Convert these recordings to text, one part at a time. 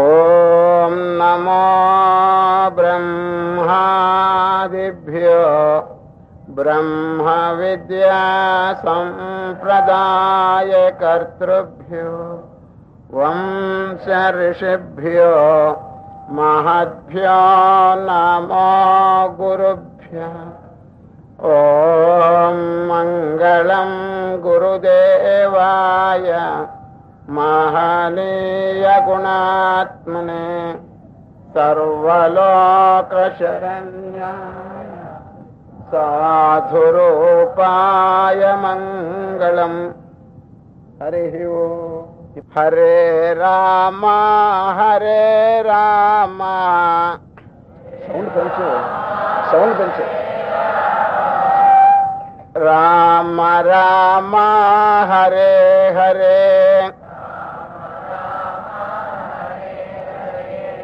ॐ नमो ब्रह्मादिभ्यो ब्रह्मविद्यासम्प्रदायकर्तृभ्यो वंश ऋषिभ्यो महद्भ्यो नमो गुरुभ्यः ॐ मङ्गलं गुरुदेवाय महनीयगुणात्मने सर्वलोकशरण्याय साधुरूपाय मङ्गलम् हरिः ओ हरे राम हरे రామ సౌండ్ పెంచు సౌండ్ పెంచు రామ రామ హరే హరే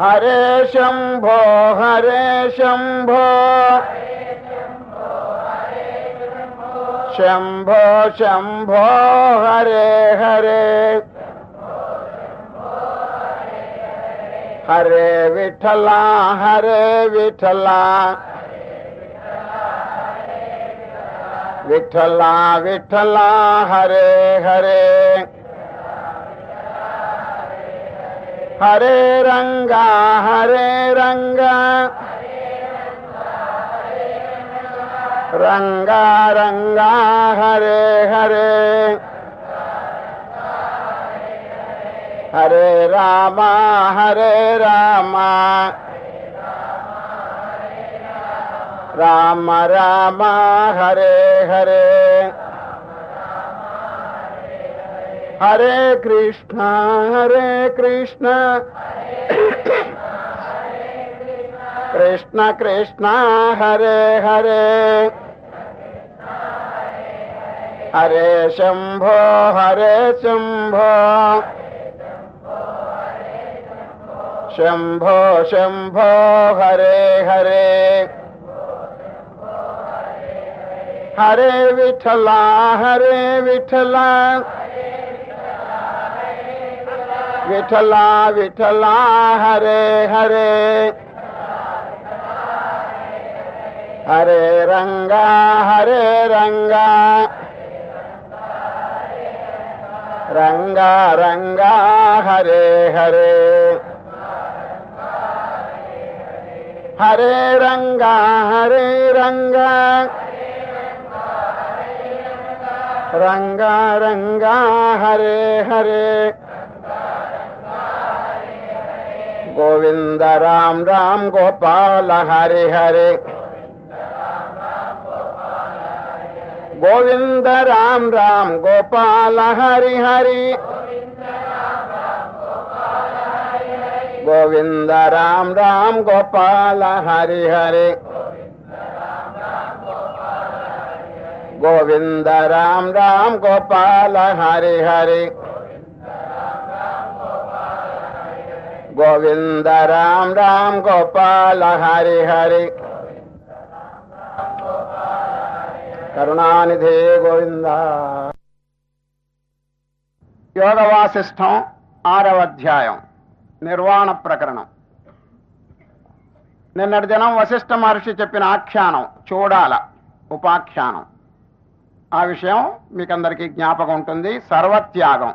हरे शम्भो हरे शम्भो शम्भो शम्भो हरे हरे। हरे विठला हरे विठला। विठला विठला हरे हरे। हरे रङ्गा हरे रङ्गा रङ्गा रङ्गा हरे हरे। हरे राम हरे राम। राम राम हरे हरे। హరే కృష్ణ హరే కృష్ణ కృష్ణ కృష్ణ హరే హరే హరే శంభో హరే శంభో శంభో శంభో హరే హరే హరే విఠల హరే విఠల విఠల విఠల హరే హరే హరే రంగ హరే రంగ రంగ రంగ హరే హరే హరే రంగ హరే రంగ రంగ రంగ హరే హరే గోవింద రామ్ రామ్ గోపాల హరి హరే గోవింద రామ్ రామ్ గోపాల హరి హరి గోవింద రామ్ రామ్ గోపాల హరి హరి గోవింద రామ్ రామ్ గోపాల హరి హరి గోవింద రామ్ రామ్ గోపాల హరి హరి. కరుణానిధే గోవింద. యోగ వాసిష్టం ఆరవ అధ్యాయం. నిర్వాణ ప్రకరణం. నిన్నటి దినం వశిష్ఠ మహర్షి చెప్పిన ఆఖ్యానం చూడాల ఉపాఖ్యానం. ఆ విషయం మీకందరికీ జ్ఞాపకం ఉంటుంది. సర్వత్యాగం.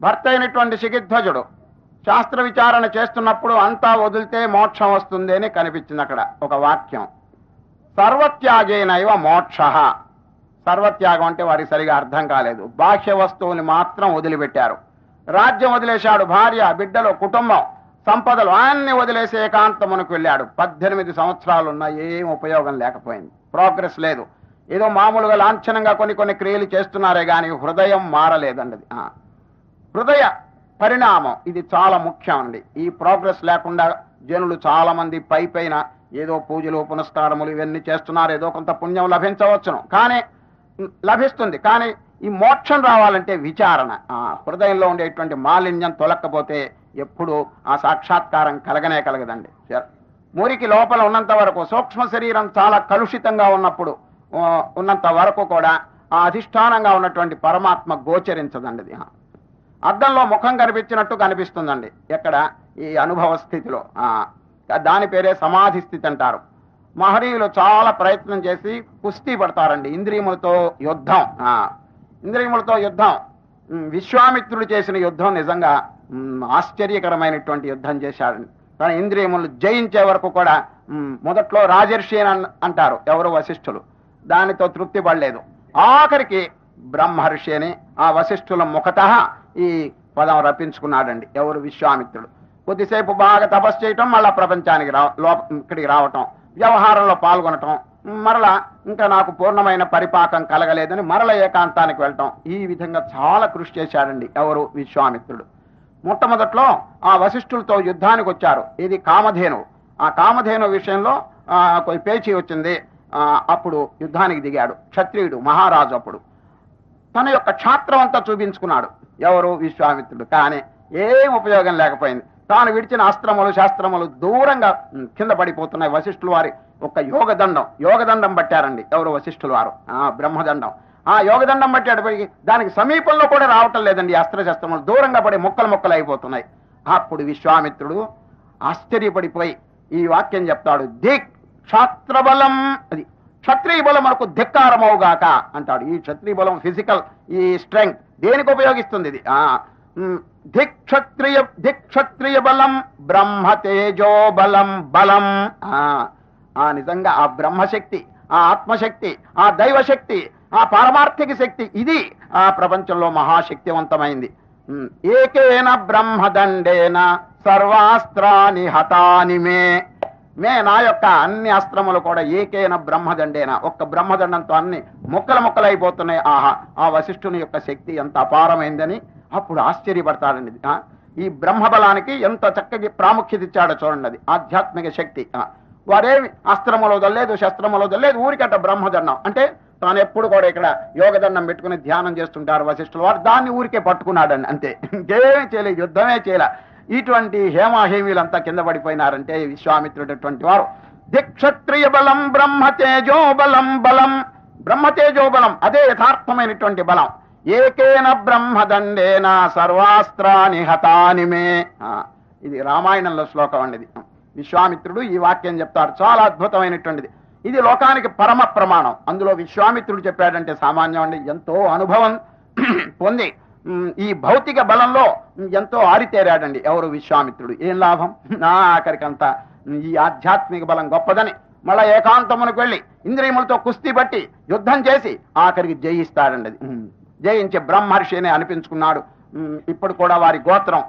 భర్త అయినటువంటి శిఖిధ్వజుడు శాస్త్ర విచారణ చేస్తున్నప్పుడు అంతా వదిలితే మోక్షం వస్తుంది అని కనిపించింది అక్కడ ఒక వాక్యం. సర్వత్యాగేనైవ మోక్ష. సర్వత్యాగం అంటే వారికి సరిగా అర్థం కాలేదు. బాహ్య వస్తువుని మాత్రం వదిలిపెట్టారు. రాజ్యం వదిలేశాడు భార్య బిడ్డలు కుటుంబం సంపదలు అన్ని వదిలేసి ఏకాంతమునకు వెళ్ళాడు. పద్దెనిమిది సంవత్సరాలు ఉన్నా ఏం ఉపయోగం లేకపోయింది. ప్రోగ్రెస్ లేదు. ఏదో మామూలుగా లాంఛనంగా కొన్ని కొన్ని క్రియలు చేస్తున్నారే కానీ హృదయం మారలేదండి హృదయ పరిణామం. ఇది చాలా ముఖ్యం అండి. ఈ ప్రోగ్రెస్ లేకుండా జనులు చాలా మంది పై పైన ఏదో పూజలు పునస్కారములు ఇవన్నీ చేస్తున్నారు. ఏదో కొంత పుణ్యం లభించవచ్చును. కానీ లభిస్తుంది. కానీ ఈ మోక్షం రావాలంటే విచారణ. హృదయంలో ఉండేటువంటి మాలిన్యం తొలక్కపోతే ఎప్పుడు ఆ సాక్షాత్కారం కలగనే కలగదండి. మురికి లోపల ఉన్నంత వరకు సూక్ష్మ శరీరం చాలా కలుషితంగా ఉన్నప్పుడు ఉన్నంత వరకు కూడా ఆ అధిష్టానంగా ఉన్నటువంటి పరమాత్మ గోచరించదండి. ఇది. అద్దంలో ముఖం కనిపించినట్టు కనిపిస్తుందండి. ఎక్కడ? ఈ అనుభవ స్థితిలో. దాని పేరే సమాధి స్థితి అంటారు. మహనీయులు చాలా ప్రయత్నం చేసి కుస్తీ పడతారండి. ఇంద్రియములతో యుద్ధం. ఇంద్రియములతో యుద్ధం. విశ్వామిత్రుడు చేసిన యుద్ధం నిజంగా ఆశ్చర్యకరమైనటువంటి యుద్ధం చేశాడండి కానీ ఇంద్రియములు జయించే వరకు కూడా మొదట్లో రాజర్షి అని అంటారు ఎవరు వశిష్ఠులు. దానితో తృప్తి పడలేదు. ఆఖరికి బ్రహ్మర్షి అని ఆ వశిష్ఠుల ముఖత ఈ పదం రప్పించుకున్నాడండి. ఎవరు? విశ్వామిత్రుడు. కొద్దిసేపు బాగా తపస్సు చేయటం మళ్ళా ప్రపంచానికి రా ఇక్కడికి రావటం వ్యవహారంలో పాల్గొనటం మరలా ఇంకా నాకు పూర్ణమైన పరిపాకం కలగలేదని మరల ఏకాంతానికి వెళ్ళటం ఈ విధంగా చాలా కృషి చేశాడండి ఎవరు? విశ్వామిత్రుడు. మొట్టమొదట్లో ఆ వశిష్ఠులతో యుద్ధానికి వచ్చారు. ఇది కామధేను ఆ కామధేను విషయంలో కొన్ని పేచీ వచ్చింది. అప్పుడు యుద్ధానికి దిగాడు. క్షత్రియుడు మహారాజు అప్పుడు. తన యొక్క క్షాత్రం అంతా చూపించుకున్నాడు. ఎవరు విశ్వామిత్రుడు? కానీ ఏం ఉపయోగం లేకపోయింది. తాను విడిచిన అస్త్రములు శాస్త్రములు దూరంగా కింద పడిపోతున్నాయి. వశిష్ఠులు వారి ఒక యోగదండం యోగదండం పట్టారండి. ఎవరు వశిష్ఠులు వారు? ఆ బ్రహ్మదండం. ఆ యోగదండం పట్టాడు. పోయి దానికి సమీపంలో కూడా రావటం లేదండి అస్త్రశస్త్రములు. దూరంగా పడి మొక్కలు మొక్కలు అయిపోతున్నాయి. అప్పుడు విశ్వామిత్రుడు ఆశ్చర్యపడిపోయి ఈ వాక్యం చెప్తాడు. దిక్ క్షాత్రబలం అది క్షత్రియ బలం మనకు ధిక్కారమవుగాక అంటాడు. ఈ క్షత్రియ బలం ఫిజికల్ ఈ స్ట్రెంగ్త్ దేనికి ఉపయోగిస్తుంది ఇది? ఆ ధిక్షత్రియ ధిక్షత్రియ బలం బ్రహ్మ తేజో బలం బలం. ఆ నిజంగా ఆ బ్రహ్మశక్తి ఆ ఆత్మశక్తి ఆ దైవశక్తి ఆ పారమార్థిక శక్తి ఇది ఆ ప్రపంచంలో మహాశక్తివంతమైంది. ఏకేన బ్రహ్మదండేన సర్వాస్త్రాని హతాని మే. మే నా యొక్క అన్ని అస్త్రములు కూడా ఏకేన బ్రహ్మదండేన? ఒక్క బ్రహ్మదండంతో అన్ని ముక్కలు ముక్కలైపోతున్నాయి. ఆహా ఆ వశిష్ఠుని యొక్క శక్తి ఎంత అపారమైందని అప్పుడు ఆశ్చర్యపడతాడండి. ఈ బ్రహ్మబలానికి ఎంత చక్కగా ప్రాముఖ్యత ఇచ్చాడో చూడండి అది ఆధ్యాత్మిక శక్తి. వారేమి అస్త్రములు వదలలేదు శస్త్రములు వదలలేదు ఊరికట బ్రహ్మదండం. అంటే తాను ఎప్పుడు కూడా ఇక్కడ యోగదండం పెట్టుకుని ధ్యానం చేస్తుంటారు వశిష్ఠులు. వారు దాన్ని ఊరికే పట్టుకున్నాడండి అంతే. ఇంకేమీ చేయలేదు యుద్ధమే చేయలే. ఇటువంటి హేమాహేమీలంతా కింద పడిపోయినారంటే విశ్వామిత్రుడటువంటి వారు. దిక్షత్రియ బలం బ్రహ్మ తేజో బలం బలం. బ్రహ్మ తేజో బలం అదే యథార్థమైనటువంటి బలం. ఏకేన బ్రహ్మదండేన సర్వాస్త్రాని హతాని మే. ఇది రామాయణంలో శ్లోకం అండి ఇది. విశ్వామిత్రుడు ఈ వాక్యం చెప్తారు. చాలా అద్భుతమైనటువంటిది. ఇది లోకానికి పరమ ప్రమాణం. అందులో విశ్వామిత్రుడు చెప్పాడంటే సామాన్యం అండి ఎంతో అనుభవం పొంది ఈ భౌతిక బలంలో ఎంతో ఆరితేరాడండి ఎవరు విశ్వామిత్రుడు. ఏం లాభం? నా ఆఖరికంతా. ఈ ఆధ్యాత్మిక బలం గొప్పదని. మళ్ళా ఏకాంతమునకు వెళ్ళి ఇంద్రియములతో కుస్తీ పట్టి యుద్ధం చేసి ఆఖరికి జయిస్తాడండి. అది జయించే బ్రహ్మర్షి అని అనిపించుకున్నాడు ఇప్పుడు కూడా వారి గోత్రం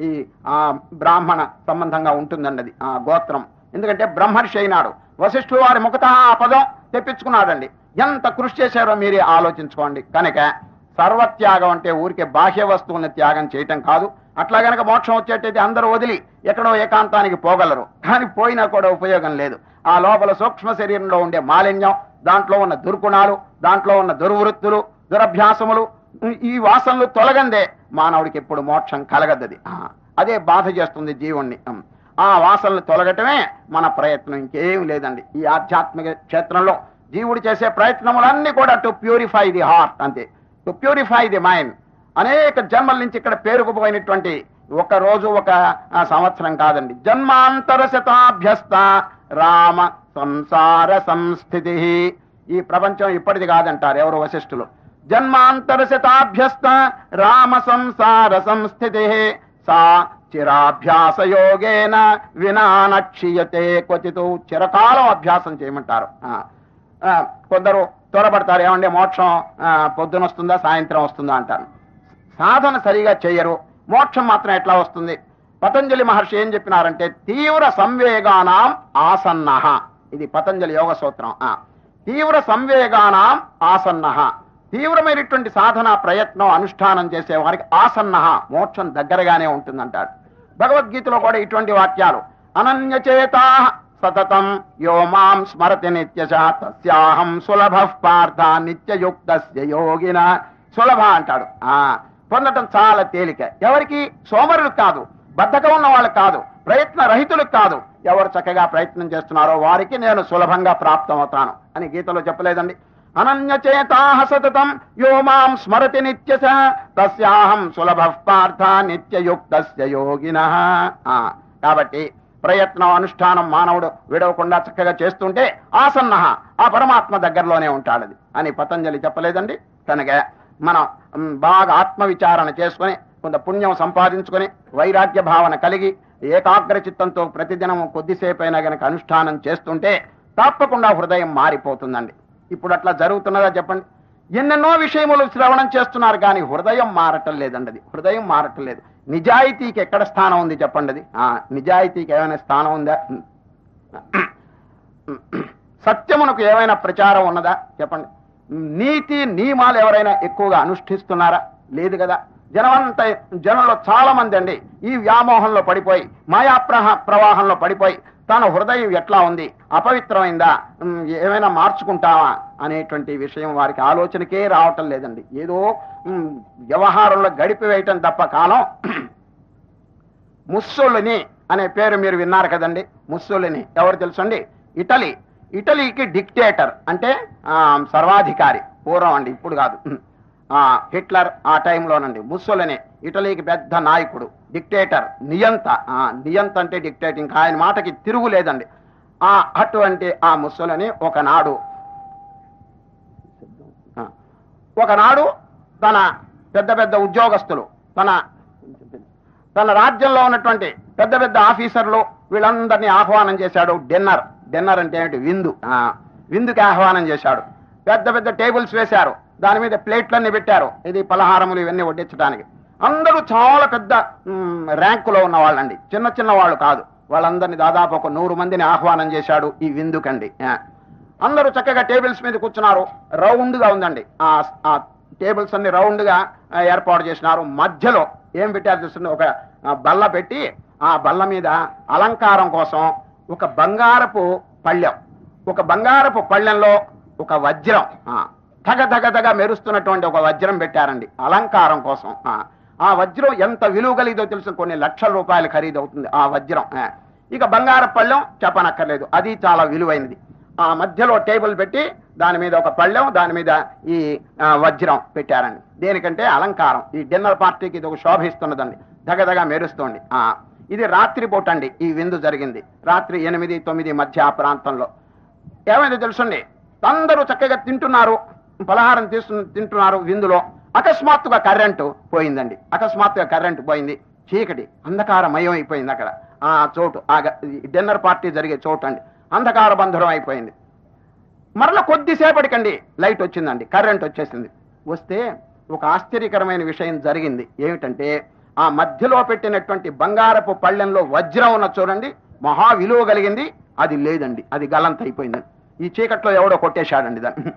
ఈ ఆ బ్రాహ్మణ సంబంధంగా ఉంటుందండి అది ఆ గోత్రం. ఎందుకంటే బ్రహ్మర్షి అయినాడు. వశిష్ఠుడు వారి ముఖత ఆ పదం తెప్పించుకున్నాడండి. ఎంత కృషి చేశారో మీరే ఆలోచించుకోండి కనుక. సర్వత్యాగం అంటే ఊరికే బాహ్య వస్తువుల్ని త్యాగం చేయటం కాదు. అట్లా గనక మోక్షం వచ్చేటైతే అందరూ వదిలి ఎక్కడో ఏకాంతానికి పోగలరు. కానీ పోయినా కూడా ఉపయోగం లేదు. ఆ లోపల సూక్ష్మ శరీరంలో ఉండే మాలిన్యం దాంట్లో ఉన్న దుర్గుణాలు దాంట్లో ఉన్న దుర్వృత్తులు దురభ్యాసములు ఈ వాసనలు తొలగందే మానవుడికి ఎప్పుడు మోక్షం కలగద్దది. అదే బాధ చేస్తుంది జీవుణ్ణి. ఆ వాసనలు తొలగటమే మన ప్రయత్నం. ఇంకేం లేదండి. ఈ ఆధ్యాత్మిక క్షేత్రంలో జీవుడు చేసే ప్రయత్నములన్నీ కూడా టు ప్యూరిఫై ది హార్ట్ అంతే. టు ప్యూరిఫై ది మైండ్ అనేక జన్మల నుంచి ఇక్కడ పేరుకుపోయినటువంటి ఒక రోజు ఒక సంవత్సరం కాదండి. జన్మాంతర శతాభ్యస్త రామ సంసార సంస్థితి. ఈ ప్రపంచం ఇప్పటిది కాదంటారు ఎవరు వశిష్ఠులు. జన్మాంతర శతాభ్యస్త రామ సంసార సంస్థితి. సా చిరాభ్యాస యోగేన వినానక్షీయతే. క్వచితు చిరకాలం అభ్యాసం చేయమంటారు. కొందరు త్వరపడతారు ఏమంటే మోక్షం పొద్దున వస్తుందా సాయంత్రం వస్తుందా అంటారు. సాధన సరిగా చేయరు. మోక్షం మాత్రం ఎట్లా వస్తుంది? పతంజలి మహర్షి ఏం చెప్పినారంటే తీవ్ర సంవేగానాం ఆసన్న. ఇది పతంజలి యోగ సూత్రం. తీవ్ర సంవేగానాం ఆసన్న. తీవ్రమైనటువంటి సాధన ప్రయత్నం అనుష్ఠానం చేసే వారికి ఆసన్న. మోక్షం దగ్గరగానే ఉంటుందంటాడు భగవద్గీతలో కూడా ఇటువంటి వాక్యాలు. అనన్యచేత సతతం యో మాం స్మరతి నిత్యశ తస్యాహం సులభ పార్థ నిత్యయుక్త యోగిన సులభ అంటాడు. ఆ పొందటం చాలా తేలిక. ఎవరికి? సోమరులు కాదు బద్ధకం ఉన్న వాళ్ళకి కాదు ప్రయత్న రహితులకు కాదు. ఎవరు చక్కగా ప్రయత్నం చేస్తున్నారో వారికి నేను సులభంగా ప్రాప్తమవుతాను అని గీతలో చెప్పలేదండి. అనన్యచేతాహ సతతం యో మాం స్మరతి నిత్యశ తస్యాహం సులభ పార్థ నిత్యయుక్త యోగిన. కాబట్టి ప్రయత్నం అనుష్ఠానం మానవుడు విడవకుండా చక్కగా చేస్తుంటే ఆసన్న ఆ పరమాత్మ దగ్గరలోనే ఉంటాడది అని పతంజలి చెప్పలేదండి. కనుక మనం బాగా ఆత్మవిచారణ చేసుకొని కొంత పుణ్యం సంపాదించుకొని వైరాగ్య భావన కలిగి ఏకాగ్ర చిత్తంతో ప్రతిదినం కొద్దిసేపైనా గనక అనుష్ఠానం చేస్తుంటే తప్పకుండా హృదయం మారిపోతుందండి. ఇప్పుడు అట్లా జరుగుతున్నదా చెప్పండి? ఎన్నెన్నో విషయములు శ్రవణం చేస్తున్నారు కానీ హృదయం మారటం లేదండి అది హృదయం మారటం లేదు. నిజాయితీకి ఎక్కడ స్థానం ఉంది చెప్పండి అది? ఆ, నిజాయితీకి ఏమైనా స్థానం ఉందా? సత్యమునకు ఏమైనా ప్రచారం ఉన్నదా? చెప్పండి. నీతి నియమాలు ఎవరైనా ఎక్కువగా అనుష్ఠిస్తున్నారా? లేదు కదా. జనమంతా జనంలో చాలా మంది అండి ఈ వ్యామోహంలో పడిపోయి మాయా ప్రవాహంలో పడిపోయి తన హృదయం ఎట్లా ఉంది? అపవిత్రమైందా? ఏమైనా మార్చుకుంటావా? అనేటువంటి విషయం వారికి ఆలోచనకే రావటం లేదండి. ఏదో వ్యవహారంలో గడిపివేయటం తప్ప కాలం. ముస్సోలిని అనే పేరు మీరు విన్నారు కదండి. ముస్సోలిని. ఎవరు తెలుసండి? ఇటలీ. ఇటలీకి డిక్టేటర్. అంటే సర్వాధికారి. పూర్వం అండి ఇప్పుడు కాదు. హిట్లర్ ఆ టైంలోనండి. ముస్సోలిని. ఇటలీకి పెద్ద నాయకుడు డిక్టేటర్ నియంత ఆ, నియంత అంటే డిక్టేటర్ ఇంకా ఆయన మాటకి తిరుగులేదండి ఆ అటువంటి ఆ ముసలని ఒకనాడు ఒకనాడు తన పెద్ద పెద్ద ఉద్యోగస్తులు తన తన రాజ్యంలో ఉన్నటువంటి పెద్ద పెద్ద ఆఫీసర్లు వీళ్ళందరినీ ఆహ్వానం చేశాడు డిన్నర్. డిన్నర్ అంటే ఏమిటి విందు. విందుకి ఆహ్వానం చేశాడు. పెద్ద పెద్ద టేబుల్స్ వేశారు. దాని మీద ప్లేట్లన్నీ పెట్టారు. ఇది పలహారములు ఇవన్నీ వడ్డించడానికి అందరూ చాలా పెద్ద ర్యాంకులో ఉన్న వాళ్ళండి. చిన్న చిన్న వాళ్ళు కాదు. వాళ్ళందరినీ దాదాపు ఒక నూరు మందిని ఆహ్వానం చేశాడు ఈ విందుకండి అందరూ చక్కగా టేబుల్స్ మీద కూర్చున్నారు. రౌండ్గా ఉందండి. ఆ టేబుల్స్ అన్ని రౌండ్గా ఏర్పాటు చేసినారు. మధ్యలో ఏం పెట్టారు చూస్తుంది ఒక బల్ల పెట్టి ఆ బల్ల మీద అలంకారం కోసం ఒక బంగారపు పళ్ళెం. ఒక బంగారపు పళ్ళెంలో ఒక వజ్రం. ఆ, తగ తగ తగ మెరుస్తున్నటువంటి ఒక వజ్రం పెట్టారండి. అలంకారం కోసం. ఆ, వజ్రం ఎంత విలువ కలిగిదో తెలుసు కొన్ని లక్షల రూపాయలు ఖరీదు అవుతుంది ఆ వజ్రం. ఇక బంగార పళ్ళెం చెప్పనక్కర్లేదు. అది చాలా విలువైనది. ఆ మధ్యలో టేబుల్ పెట్టి దాని మీద ఒక పళ్ళెం దాని మీద ఈ వజ్రం పెట్టారండి. దేనికంటే అలంకారం. ఈ డిన్నర్ పార్టీకి ఇది ఒక శోభిస్తున్నదండి దగదగ మెరుస్తోంది. ఆ. ఇది రాత్రి పూట అండి ఈ విందు జరిగింది. రాత్రి ఎనిమిది తొమ్మిది మధ్య ఆ ప్రాంతంలో. ఏమైందో తెలుసుండి? అందరూ చక్కగా తింటున్నారు. పలహారం తీసు తింటున్నారు విందులో. అకస్మాత్తుగా కరెంటు పోయిందండి. అకస్మాత్తుగా కరెంటు పోయింది. చీకటి అంధకారమయం అయిపోయింది అక్కడ. ఆ చోటు ఆ డిన్నర్ పార్టీ జరిగే చోటు అండి. అంధకార బంధనం అయిపోయింది. మరలా కొద్దిసేపటికండి లైట్ వచ్చిందండి. కరెంట్ వచ్చేసింది. వస్తే ఒక ఆశ్చర్యకరమైన విషయం జరిగింది. ఏమిటంటే ఆ మధ్యలో పెట్టినటువంటి బంగారపు పళ్ళెంలో వజ్రం ఉన్న చూడండి మహా విలువ కలిగింది. అది లేదండి. అది గలంత అయిపోయిందండి ఈ చీకట్లో ఎవడో కొట్టేశాడండి దాన్ని.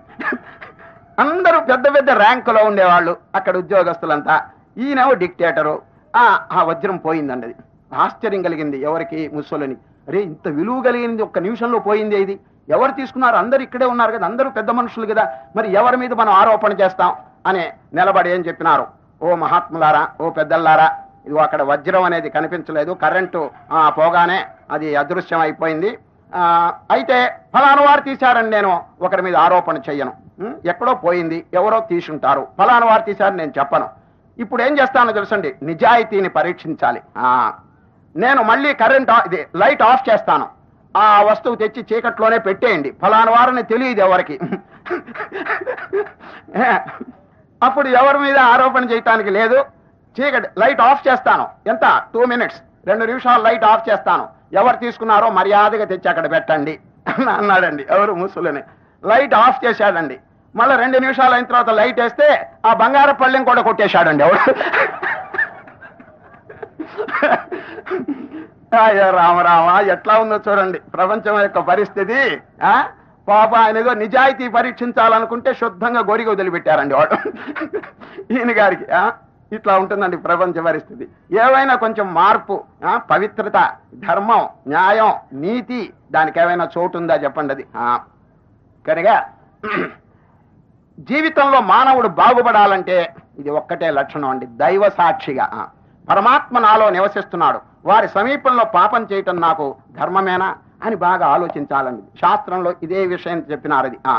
అందరూ పెద్ద పెద్ద ర్యాంకులో ఉండేవాళ్ళు అక్కడ ఉద్యోగస్తులంతా. ఈయనేమో డిక్టేటరు. ఆ ఆ వజ్రం పోయిందండి అది. ఆశ్చర్యం కలిగింది ఎవరికి ముస్సోలని అరే ఇంత విలువ కలిగింది ఒక్క నిమిషంలో పోయింది ఇది. ఎవరు తీసుకున్నారు? అందరు ఇక్కడే ఉన్నారు కదా. అందరూ పెద్ద మనుషులు కదా. మరి ఎవరి మీద మనం ఆరోపణ చేస్తాం? అనే నిలబడి ఏం చెప్పినారు? ఓ మహాత్ములారా ఓ పెద్దల్లారా ఇది అక్కడ వజ్రం అనేది కనిపించలేదు. కరెంటు ఆ, పోగానే అది అదృశ్యం అయిపోయింది అయితే ఫలాను వారు తీశారని నేను ఒకరి మీద ఆరోపణ చెయ్యను. ఎక్కడో పోయింది ఎవరో తీసుంటారు. ఫలాను వారు తీశారని నేను చెప్పను. ఇప్పుడు ఏం చేస్తానో తెలుసండి నిజాయితీని పరీక్షించాలి. నేను మళ్ళీ కరెంట్ ఇది లైట్ ఆఫ్ చేస్తాను. ఆ వస్తువు తెచ్చి చీకట్లోనే పెట్టేయండి. ఫలాను వారిని తెలియదు ఎవరికి. అప్పుడు ఎవరి మీద ఆరోపణ చేయటానికి లేదు. చీకటి లైట్ ఆఫ్ చేస్తాను. ఎంత? టూ మినిట్స్ రెండు నిమిషాలు లైట్ ఆఫ్ చేస్తాను. ఎవరు తీసుకున్నారో మర్యాదగా తెచ్చి అక్కడ పెట్టండి అన్నాడండి. ఎవరు? ముసులని. లైట్ ఆఫ్ చేశాడండి. మళ్ళీ రెండు నిమిషాలు అయిన తర్వాత లైట్ వేస్తే ఆ బంగారు పళ్ళెం కూడా కొట్టేశాడండి ఎవరు? అయ్యో రామ రామ ఎట్లా ఉందో చూడండి. ప్రపంచం యొక్క పరిస్థితి ఆ? పాప ఆయన ఏదో నిజాయితీ పరీక్షించాలనుకుంటే శుద్ధంగా గొరిగి వదిలిపెట్టారండి వాడు. ఈయన గారికి ఇట్లా ఉంటుందండి ప్రపంచ పరిస్థితి ఏవైనా కొంచెం మార్పు పవిత్రత ధర్మం న్యాయం నీతి దానికి ఏమైనా చోటు ఉందా చెప్పండి అది? కనుక జీవితంలో మానవుడు బాగుపడాలంటే ఇది ఒక్కటే లక్షణం అండి. దైవ సాక్షిగా పరమాత్మ నాలో నివసిస్తున్నాడు. వారి సమీపంలో పాపం చేయటం నాకు ధర్మమేనా అని బాగా ఆలోచించాలండి. శాస్త్రంలో ఇదే విషయం చెప్పినారు అది ఆ.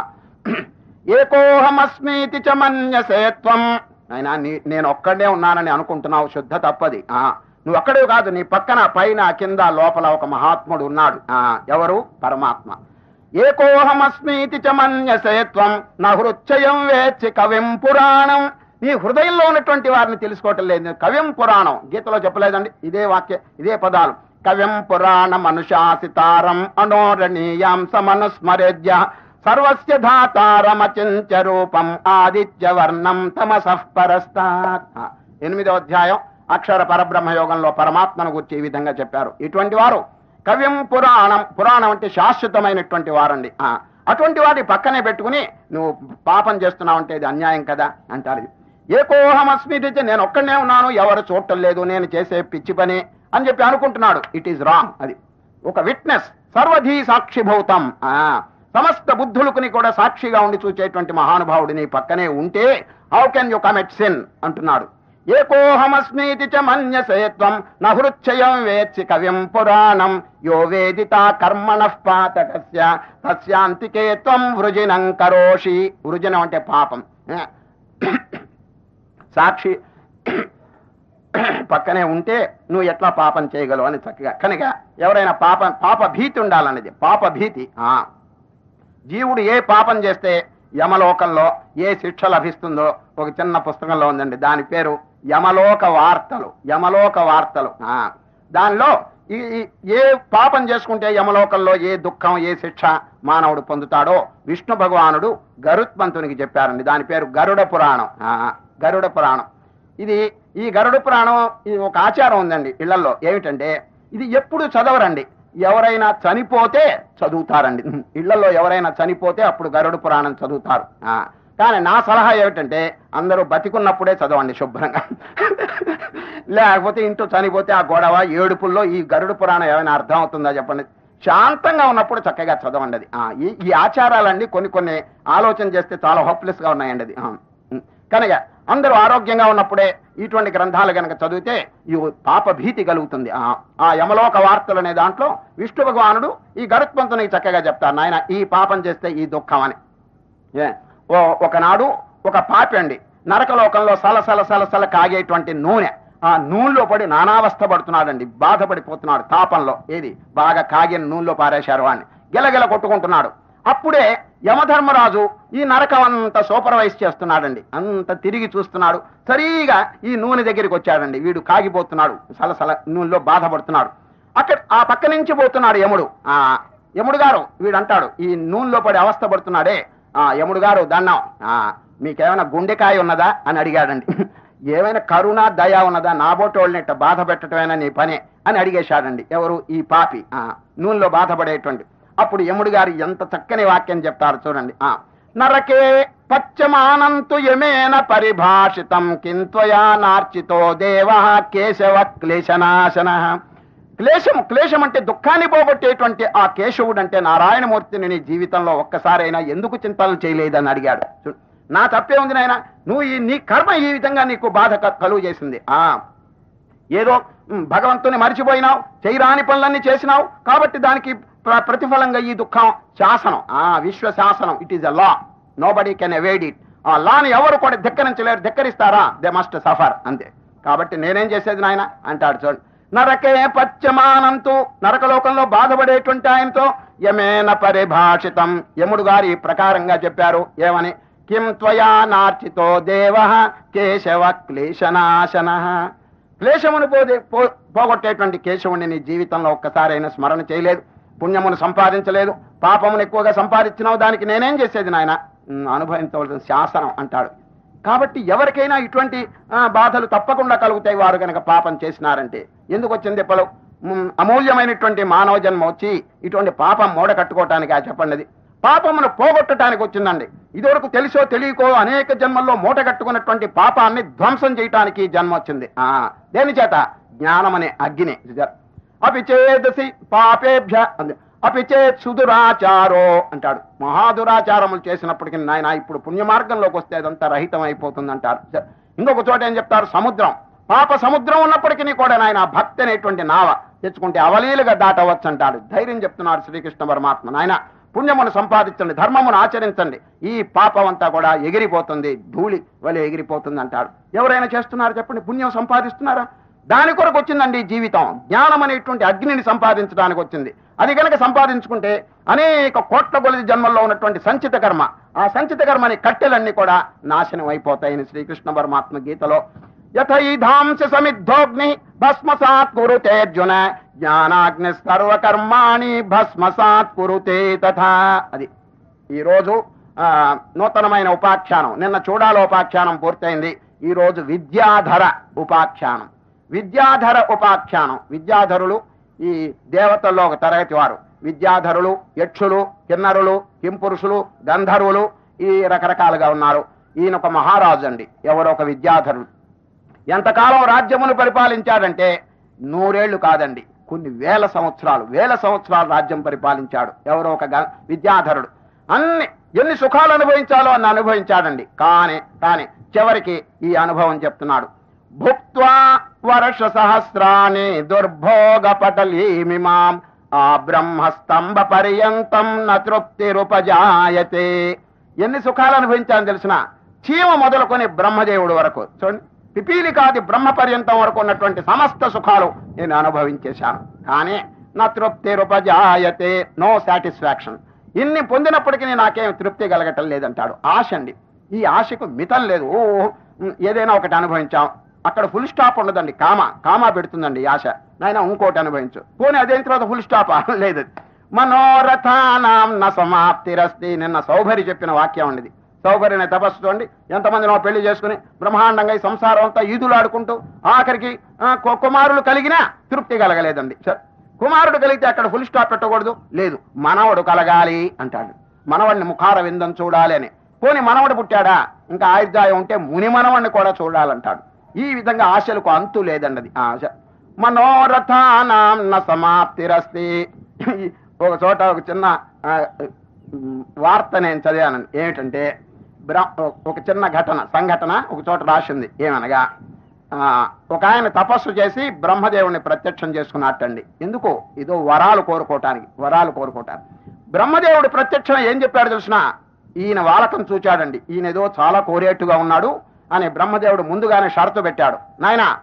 ఏకోహమస్మీతి చ మన్యసేత్వం. అయినా నేను ఒక్కడే ఉన్నానని అనుకుంటున్నావు శుద్ధ తప్పది. ఆ నువ్వు ఒక్కడే కాదు నీ పక్కన పైన కింద లోపల ఒక మహాత్ముడు ఉన్నాడు. ఆ ఎవరు? పరమాత్మ. ఏకోహమస్మీతి చమన్యసేత్వం నా హృచ్చయం వేచి కవిం పురాణం. నీ హృదయంలో ఉన్నటువంటి వారిని తెలుసుకోవటం లేదు. కవిం పురాణం. గీతలో చెప్పలేదండి. ఇదే వాక్య ఇదే పదాలు. కవిం పురాణం అనుశాసితారం అనోరణీయాం సమనుస్మరేజ్య సర్వస్య ధాతారమచించ రూపం ఆదిత్య వర్ణం తమసః పరస్తాత్. ఎనిమిదో అధ్యాయం అక్షర పరబ్రహ్మ యోగంలో పరమాత్మను గురించి ఈ విధంగా చెప్పారు. ఇటువంటి వారు కవ్యం పురాణం పురాణం అంటే శాశ్వతమైనటువంటి వారండి. ఆ, అటువంటి వారిని పక్కనే పెట్టుకుని నువ్వు పాపం చేస్తున్నావు అంటే ఇది అన్యాయం కదా అంటారు. ఇది. ఏకోహమస్మి నేను ఒక్కడనే ఉన్నాను ఎవరు చూడటం లేదు నేను చేసే పిచ్చి పని అని చెప్పి అనుకుంటున్నాడు. ఇట్ ఈస్ రాంగ్ అది ఒక విట్నెస్ సర్వధీ సాక్షిభూతం ఆ సమస్త బుద్ధులకుని కూడా సాక్షిగా ఉండి చూచేటువంటి మహానుభావుడిని పక్కనే ఉంటే how can you commit sin అంటున్నాడు. ఏకోహమస్మీతి చ మన్యసేత్వం నహృచ్చయం వేత్సి కవిం పురాణం యో వేదిత కర్మణ పాతకస్య తస్యాంతికే త్వం వృజినం కరోషి. వృజనం అంటే పాపం. సాక్షి పక్కనే ఉంటే నువ్వు ఎట్లా పాపం చేయగలవు అని చక్కగా. కనుక ఎవరైనా పాపం పాప భీతి ఉండాలన్నది. పాప భీతి ఆ. జీవుడు ఏ పాపం చేస్తే యమలోకంలో ఏ శిక్ష లభిస్తుందో ఒక చిన్న పుస్తకంలో ఉందండి. దాని పేరు యమలోక వార్తలు యమలోక వార్తలు. దానిలో ఈ ఏ పాపం చేసుకుంటే యమలోకంలో ఏ దుఃఖం ఏ శిక్ష మానవుడు పొందుతాడో విష్ణు భగవానుడు గరుత్మంతునికి చెప్పారండి. దాని పేరు గరుడ పురాణం. గరుడ పురాణం. ఇది ఈ గరుడ పురాణం ఇది ఒక ఆచారం ఉందండి ఇళ్ళలో ఏమిటంటే ఇది ఎప్పుడు చదవరండి. ఎవరైనా చనిపోతే చదువుతారండి. ఇళ్ళలో ఎవరైనా చనిపోతే అప్పుడు గరుడు పురాణం చదువుతారు. కానీ నా సలహా ఏమిటంటే అందరూ బతికున్నప్పుడే చదవండి శుభ్రంగా. లేకపోతే ఇంట్లో చనిపోతే ఆ గొడవ ఏడుపుల్లో ఈ గరుడు పురాణం ఏమైనా అర్థం అవుతుందా చెప్పండి. శాంతంగా ఉన్నప్పుడు చక్కగా చదవండి అది. ఈ ఈ ఆచారాలన్నీ కొన్ని కొన్ని ఆలోచన చేస్తే చాలా హోప్లెస్గా ఉన్నాయండి అది. కనుక అందరూ ఆరోగ్యంగా ఉన్నప్పుడే ఇటువంటి గ్రంథాలు కనుక చదివితే ఈ పాప భీతి కలుగుతుంది. ఆ ఆ యమలోక వార్తలు అనే దాంట్లో విష్ణు భగవానుడు ఈ గరుత్మంతునికి చక్కగా చెప్తారు. నాయన ఈ పాపం చేస్తే ఈ దుఃఖం అని. ఏ, ఓ ఒకనాడు ఒక పాపి అండి నరకలోకంలో సలసల సలసల కాగేటువంటి నూనె ఆ నూనెలో పడి నానావస్థ పడుతున్నాడండి బాధపడిపోతున్నాడు తాపంలో. ఏది? బాగా కాగిన నూనెలో పారేశారు వాడిని గిలగిల కొట్టుకుంటున్నాడు. అప్పుడే యమధర్మరాజు ఈ నరకం అంతా సూపర్వైజ్ చేస్తున్నాడండి. అంత తిరిగి చూస్తున్నాడు. సరిగా ఈ నూనె దగ్గరికి వచ్చాడండి. వీడు కాగిపోతున్నాడు. సలసల నూనెలో బాధపడుతున్నాడు. అక్కడ ఆ పక్క నుంచి పోతున్నాడు యముడు. ఆ యముడు గారు వీడు అంటాడు ఈ నూనెలో పడి అవస్థ పడుతున్నాడే. ఆ యముడు గారు దండం. ఆ మీకేమైనా గుండెకాయ ఉన్నదా? అని అడిగాడండి. ఏమైనా కరుణ దయ ఉన్నదా? నాబోటోళ్ళని ఇట్ట బాధ పెట్టడమేనా నీ పనే? అని అడిగేశాడండి. ఎవరు? ఈ పాపి. ఆ నూనెలో బాధపడేటువంటి అప్పుడు యముడు గారు ఎంత చక్కని వాక్యం చెప్తారు చూడండి. ఆ నరకే పచ్చమానంతు యమేన పరిభాషితం కింత్వయా నార్చితో దేవ కేశవ క్లేశనాశన. క్లేశం క్లేశం అంటే దుఃఖాన్ని పోగొట్టేటువంటి ఆ కేశవుడు అంటే నారాయణమూర్తిని నీ జీవితంలో ఒక్కసారైనా ఎందుకు చింతలు చేయలేదని అడిగాడు. నా తప్పే ఉంది నాయన నువ్వు ఈ నీ కర్మ ఈ విధంగా నీకు బాధ కలుగు చేసింది. ఆ ఏదో భగవంతుని మరిచిపోయినావు చేయరాని పనులన్నీ చేసినావు కాబట్టి దానికి ప్రతిఫలంగా ఈ దుఃఖం శాసనం. ఆ విశ్వ శాసనం it is a law nobody can avoid it ఆ లాని ఎవరు కూడా ధిక్కరించలేరు. ధిక్కరిస్తారా? దే మస్ట్ సఫర్ అంతే. కాబట్టి నేనేం చేసేది నాయన? అంటాడు చూడు. నరకే పచ్చమానంతో నరకలోకంలో బాధపడేటువంటి ఆయనతో యమేన పరిభాషితం. యముడు గారు ఈ ప్రకారంగా చెప్పారు. ఏమని? కిం త్వయా నార్చితో దేవ కేశవ క్లేశనాశన. క్లేశమును పోదే పోగొట్టేటువంటి కేశవుని నీ జీవితంలో ఒక్కసారైనా స్మరణ చేయలేదు. పుణ్యమును సంపాదించలేదు పాపమును ఎక్కువగా సంపాదించినావు దానికి నేనేం చేసేది నాయన? అనుభవించవలసిన శాసనం అంటాడు. కాబట్టి ఎవరికైనా ఇటువంటి బాధలు తప్పకుండా కలుగుతాయి వారు కనుక పాపం చేసినారంటే. ఎందుకు వచ్చింది పలు అమూల్యమైనటువంటి మానవ జన్మ వచ్చి ఇటువంటి పాపం మూడ కట్టుకోవటానికి ఆ చెప్పండిది పాపమును పోగొట్టడానికి వచ్చిందండి. ఇదివరకు తెలుసో తెలియకో అనేక జన్మల్లో మూట కట్టుకున్నటువంటి పాపాన్ని ధ్వంసం చేయటానికి జన్మ వచ్చింది. ఆ దేని చేత? జ్ఞానం అనే అగ్ని అపి చేదసి పాపేభ్య అంది. అపి చేత్ సుదురాచారో అంటాడు. మహాదురాచారములు చేసినప్పటికీ నాయన ఇప్పుడు పుణ్య మార్గంలోకి వస్తే అదంతా రహితం అయిపోతుంది అంటారు ఇంకొక చోట ఏం చెప్తారు? సముద్రం. పాప సముద్రం ఉన్నప్పటికీ కూడా నాయన భక్తి అనేటువంటి నావ తెచ్చుకుంటే అవలీలుగా దాటవచ్చు అంటాడు ధైర్యం చెప్తున్నారు శ్రీకృష్ణ పరమాత్మ. నాయన పుణ్యమును సంపాదించండి ధర్మమును ఆచరించండి. ఈ పాపం అంతా కూడా ఎగిరిపోతుంది. ధూళి వలె ఎగిరిపోతుంది అంటాడు ఎవరైనా చేస్తున్నారు చెప్పండి? పుణ్యం సంపాదిస్తున్నారా? దాని కొరకు వచ్చిందండి జీవితం. జ్ఞానం అనేటువంటి అగ్నిని సంపాదించడానికి వచ్చింది. అది కనుక సంపాదించుకుంటే అనేక కోట్ల కొలది జన్మల్లో ఉన్నటువంటి సంచిత కర్మ. ఆ సంచిత కర్మని కట్టెలన్నీ కూడా నాశనం అయిపోతాయని శ్రీకృష్ణ పరమాత్మ గీతలో. యథైధాంస సమిద్ధోగ్ని భస్మసాత్ కురుతే అర్జున. జ్ఞానాగ్ని సర్వకర్మాణి భస్మసాత్ కురుతే తథా. అది ఈరోజు ఆ, నూతనమైన ఉపాఖ్యానం. నిన్న చూడాల ఉపాఖ్యానం పూర్తయింది. ఈరోజు విద్యాధర ఉపాఖ్యానం. విద్యాధర ఉపాఖ్యానం. విద్యాధరులు ఈ దేవతల్లో ఒక తరగతి వారు విద్యాధరులు యక్షులు కిన్నరులు కింపురుషులు గంధర్వులు ఈ రకరకాలుగా ఉన్నారు. ఈయన ఒక మహారాజు అండి ఎవరో ఒక విద్యాధరుడు. ఎంతకాలం రాజ్యమును పరిపాలించాడంటే నూరేళ్ళు కాదండి. కొన్ని వేల సంవత్సరాలు వేల సంవత్సరాలు రాజ్యం పరిపాలించాడు. ఎవరో ఒక విద్యాధరుడు. అన్ని ఎన్ని సుఖాలు అనుభవించాలో అన్ని అనుభవించాడండి. కానీ కానీ చివరికి ఈ అనుభవం చెప్తున్నాడు. భుక్వా వర్ష సహస్రాన్ని దుర్భోగ పటలీమిమాం ఆ బ్రహ్మస్తంభ పర్యంతం నతృప్తిరుపజాయతే ఎన్ని సుఖాలు అనుభవించాలని తెలిసిన చీమ మొదలుకొని బ్రహ్మదేవుడు వరకు చూడండి పిపీలికాది బ్రహ్మ పర్యంతం వరకు ఉన్నటువంటి సమస్త సుఖాలు నేను అనుభవించేశాను. కానీ నా తృప్తి రూపజాయతే నో సాటిస్ఫాక్షన్ ఇన్ని పొందినప్పటికీ నాకేం తృప్తి కలగటం లేదంటాడు. ఆశ అండి. ఈ ఆశకు మితం లేదు. ఏదైనా ఒకటి అనుభవించాం. అక్కడ ఫుల్ స్టాప్ ఉండదండి. కామ కామా పెడుతుందండి ఆశ. నాయన ఇంకోటి అనుభవించు. పోనీ అదేం తర్వాత ఫుల్ స్టాప్ లేదు. మనోరథానాం న సమాప్తిరస్తి నిన్న సౌభరి చెప్పిన వాక్యం ఉండేది సౌభరి అనే తపస్సు చూడండి. ఎంతమందినో పెళ్ళి చేసుకుని బ్రహ్మాండంగా ఈ సంసారం అంతా ఈదులాడుకుంటూ ఆఖరికి కుమారులు కలిగినా తృప్తి కలగలేదండి. సరే కుమారుడు కలిగితే అక్కడ ఫుల్ స్టాప్ పెట్టకూడదు. లేదు మనవడు కలగాలి అంటాడు. మనవడిని ముఖార విందం చూడాలి అని. పోని మనవడు పుట్టాడా? ఇంకా ఆయుర్దాయం ఉంటే ముని మనవడిని కూడా చూడాలంటాడు. ఈ విధంగా ఆశలకు అంతు లేదండి ఆశ. మనోరథానాం న సమాప్తిరస్తి. ఒక చోట ఒక చిన్న వార్త నేను చదివాను. ఏమిటంటే ఒక చిన్న ఘటన సంఘటన ఒక చోట రాసింది. ఏమనగా ఒక ఆయన తపస్సు చేసి బ్రహ్మదేవుని ప్రత్యక్షం చేసుకున్నట్టండి. ఎందుకు? ఇదో వరాలు కోరుకోవటానికి వరాలు కోరుకోవటానికి. బ్రహ్మదేవుడు ప్రత్యక్షం ఏం చెప్పాడు తెలిసిన? ఈయన వాలకం చూచాడండి. ఈయన ఏదో చాలా కోరేట్టుగా ఉన్నాడు. అని బ్రహ్మదేవుడు ముందుగానే షరతు పెట్టాడు. నాయనా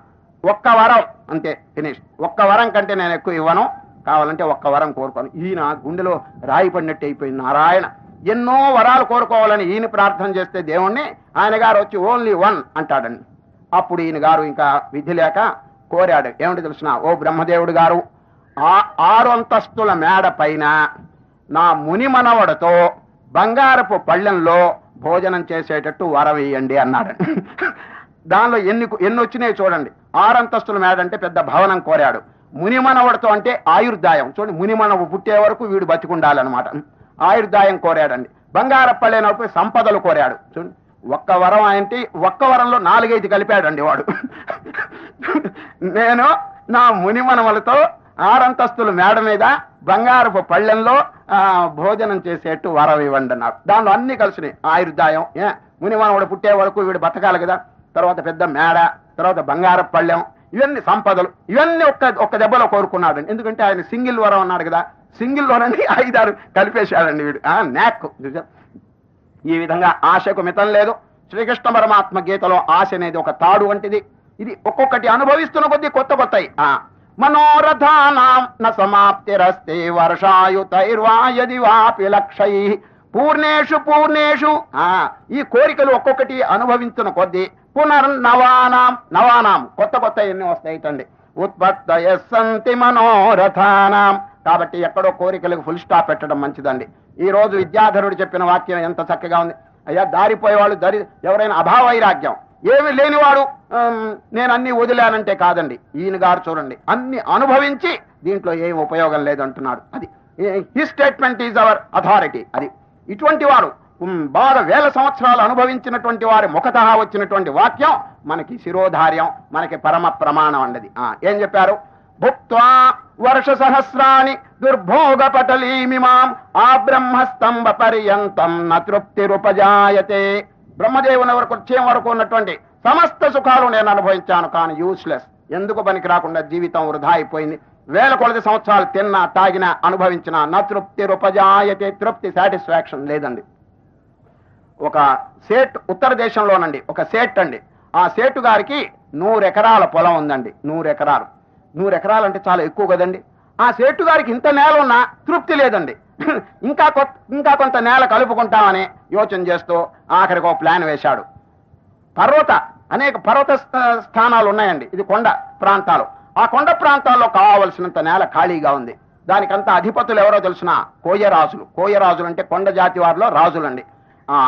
ఒక్క వరం అంతే ఫినిష్. ఒక్క వరం కంటే నేను ఎక్కువ ఇవ్వను. కావాలంటే ఒక్క వరం కోరుకోను. ఈయన గుండెలో రాయి పడినట్టు అయిపోయింది నారాయణ. ఎన్నో వరాలు కోరుకోవాలని ఈయన ప్రార్థన చేస్తే దేవుణ్ణి ఆయన గారు వచ్చి ఓన్లీ వన్ అంటాడండి. అప్పుడు ఈయన గారు ఇంకా విధి లేక కోరాడు. ఏమిటి తెలిసిన ఓ బ్రహ్మదేవుడు గారు ఆ ఆరు అంతస్తుల మేడ పైన నా ముని మనవడతో బంగారపు పళ్ళెంలో భోజనం చేసేటట్టు వరవేయండి అన్నాడు దానిలో ఎన్ని ఎన్ని వచ్చినాయి చూడండి. ఆరంతస్తుల మేడ అంటే పెద్ద భవనం కోరాడు. మునిమనవడతో అంటే ఆయుర్దాయం. చూడండి మునిమనవు పుట్టే వరకు వీడు బతికుండాలన్నమాట. ఆయుర్దాయం కోరాడండి. బంగారప్పలేనప్పుడు సంపదలు కోరాడు. చూడండి ఒక్క వరం అంటే ఒక్క వరంలో నాలుగైదు కలిపాడండి వాడు. నేను నా మునిమనవలతో ఆరంతస్తుల మేడ మీద బంగారపు పళ్ళెంలో ఆ, భోజనం చేసేట్టు వరం ఇవ్వండి నాకు దానిలో అన్ని కలిసినాయి. ఆయుర్దాయం ఏ మునిమనవుడు పుట్టే వరకు వీడు బతకాలి కదా. తర్వాత పెద్ద మేడ తర్వాత బంగారపు పళ్ళెం ఇవన్నీ సంపదలు. ఇవన్నీ ఒక్క ఒక్క దెబ్బలో కోరుకున్నాడు ఎందుకంటే ఆయన సింగిల్ వరం అన్నాడు కదా. సింగిల్ లోనని ఐదారు కలిపేశాడండి వీడు. ఆ నాక్. ఈ విధంగా ఆశకు మితం లేదు. శ్రీకృష్ణ పరమాత్మ గీతలో ఆశ అనేది ఒక తాడు వంటిది. ఇది ఒక్కొక్కటి అనుభవిస్తున్న కొద్దీ కొత్త కొత్తయి మనోరథానాం న సమాప్తిరస్తి వర్షాయుతైర్వా యది వాపి లక్షై. పూర్ణేషు పూర్ణేషు. ఆ ఈ కోరికలు ఒక్కొక్కటి అనుభవించిన కొద్దీ పునర్నవానాం నవానాం కొత్త కొత్త ఎన్ని వస్తాయిటండి. ఉత్పత్తయ సంతి మనోరథానాం. కాబట్టి ఎక్కడో కోరికలకు ఫుల్ స్టాప్ పెట్టడం మంచిదండి. ఈ రోజు విద్యాధరుడు చెప్పిన వాక్యం ఎంత చక్కగా ఉంది. అయ్యా దారిపోయేవాళ్ళు దరి ఎవరైనా అభావైరాగ్యం. ఏమి లేనివాడు నేను అన్ని వదిలానంటే కాదండి. ఈయన గారు చూడండి అన్ని అనుభవించి దీంట్లో ఏం ఉపయోగం లేదంటున్నాడు. అది ఈ స్టేట్మెంట్ ఈజ్ అవర్ అథారిటీ అది ఇటువంటి వారు బాధ వేల సంవత్సరాలు అనుభవించినటువంటి వారి ముఖత వచ్చినటువంటి వాక్యం మనకి శిరోధార్యం మనకి పరమ ప్రమాణం అండది ఆ, ఏం చెప్పారు? భుక్త్వా వర్ష సహస్రాన్ని దుర్భోగ పటలీమిమాం ఆ బ్రహ్మస్తంభ పర్యంతం న బ్రహ్మదేవుని వరకు వచ్చే వరకు ఉన్నటువంటి సమస్త సుఖాలు నేను అనుభవించాను కానీ యూస్లెస్ ఎందుకు పనికి రాకుండా జీవితం వృధా అయిపోయింది. వేల కొలది సంవత్సరాలు తిన్నా తాగినా అనుభవించిన నా తృప్తి రూపజాయతే తృప్తి సాటిస్ఫాక్షన్ లేదండి. ఒక సేట్ ఉత్తర దేశంలోనండి ఒక సేట్ అండి. ఆ సేటు గారికి నూరెకరాల పొలం ఉందండి నూరు ఎకరాలు అంటే చాలా ఎక్కువ కదండి. ఆ సేటు గారికి ఇంత నేల ఉన్నా తృప్తి లేదండి. ఇంకా ఇంకా కొంత నేల కలుపుకుంటామని యోచన చేస్తూ ఆఖరికి ఒక ప్లాన్ వేశాడు. పర్వత అనేక పర్వత స్థానాలు ఉన్నాయండి. ఇది కొండ ప్రాంతాలు. ఆ కొండ ప్రాంతాల్లో కావలసినంత నేల ఖాళీగా ఉంది. దానికంతా అధిపతులు ఎవరో తెలిసిన కోయరాజులు. కోయరాజులు అంటే కొండ జాతి వారిలో రాజులండి. ఆ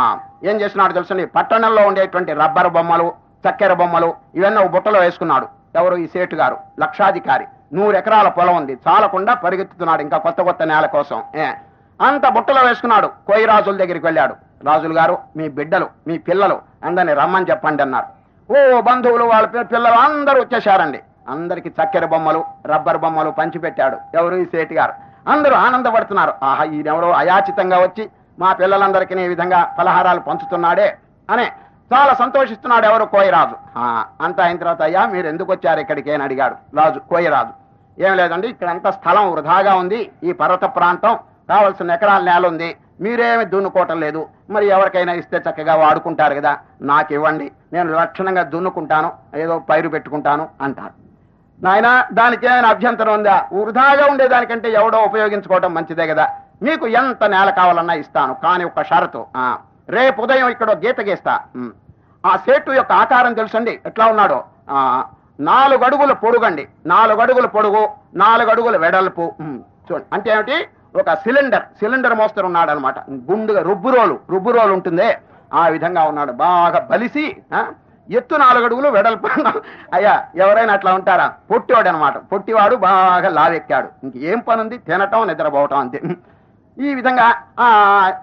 ఏం చేసినాడు తెలుసండి? పట్టణంలో ఉండేటువంటి రబ్బర్ బొమ్మలు చక్కెర బొమ్మలు ఇవన్నీ బుట్టలో వేసుకున్నాడు ఎవరు? ఈ సేటు గారు లక్షాధికారి. నూరు ఎకరాల పొలం ఉంది. చాలకుండా పరిగెత్తుతున్నాడు ఇంకా కొత్త కొత్త నేల కోసం. ఏ? అంత బుట్టలో వేసుకున్నాడు. కోయి రాజుల దగ్గరికి వెళ్ళాడు. రాజులు గారు మీ బిడ్డలు మీ పిల్లలు అందరిని రమ్మని చెప్పండి అన్నారు. ఓ బంధువులు వాళ్ళ పిల్లలు అందరూ వచ్చేసారండి అందరికి చక్కెర బొమ్మలు రబ్బర్ బొమ్మలు పంచిపెట్టాడు. ఎవరు ఈ సేటి గారు? అందరూ ఆనందపడుతున్నారు. ఆహా ఈయనెవరో అయాచితంగా వచ్చి మా పిల్లలందరికీ ఈ విధంగా ఫలహారాలు పంచుతున్నాడే అని చాలా సంతోషిస్తున్నాడు ఎవరు కోయరాజు ఆ, అంతా అయిన తర్వాత అయ్యా మీరు ఎందుకు వచ్చారు ఇక్కడికి అని అడిగాడు రాజు కోయరాజు ఏం లేదండి ఇక్కడ అంత స్థలం వృధాగా ఉంది ఈ పర్వత ప్రాంతం కావలసిన ఎకరాల నేల ఉంది మీరేమి దున్నుకోవటం లేదు మరి ఎవరికైనా ఇస్తే చక్కగా వాడుకుంటారు కదా నాకు ఇవ్వండి నేను లక్షణంగా దున్నుకుంటాను ఏదో పైరు పెట్టుకుంటాను అంటారు. నాయన దానికి ఏమైనా అభ్యంతరం ఉందా? వృధాగా ఉండేదానికంటే ఎవడో ఉపయోగించుకోవడం మంచిదే కదా మీకు ఎంత నేల కావాలన్నా ఇస్తాను కానీ ఒక షరతు రేపు ఉదయం ఇక్కడ గీత గీస్తా ఆ సేటు యొక్క ఆకారం తెలుసండి ఎట్లా ఉన్నాడో ఆ, నాలుగు అడుగుల పొడుగండి. నాలుగు అడుగుల పొడుగు నాలుగు అడుగుల వెడల్పు చూడండి. అంటే ఏమిటి? ఒక సిలిండర్ సిలిండర్ మోస్తరు ఉన్నాడు అనమాట గుండుగా రుబ్బురోలు రుబ్బురోలు ఉంటుందే. ఆ విధంగా ఉన్నాడు. బాగా బలిసి ఎత్తు నాలుగు అడుగులు వెడల్పు అయ్యా ఎవరైనా అట్లా ఉంటారా? పొట్టివాడు అనమాట పొట్టివాడు బాగా లావెక్కాడు. ఇంకేం పనుంది? తినటం నిద్రపోవటం అంతే. ఈ విధంగా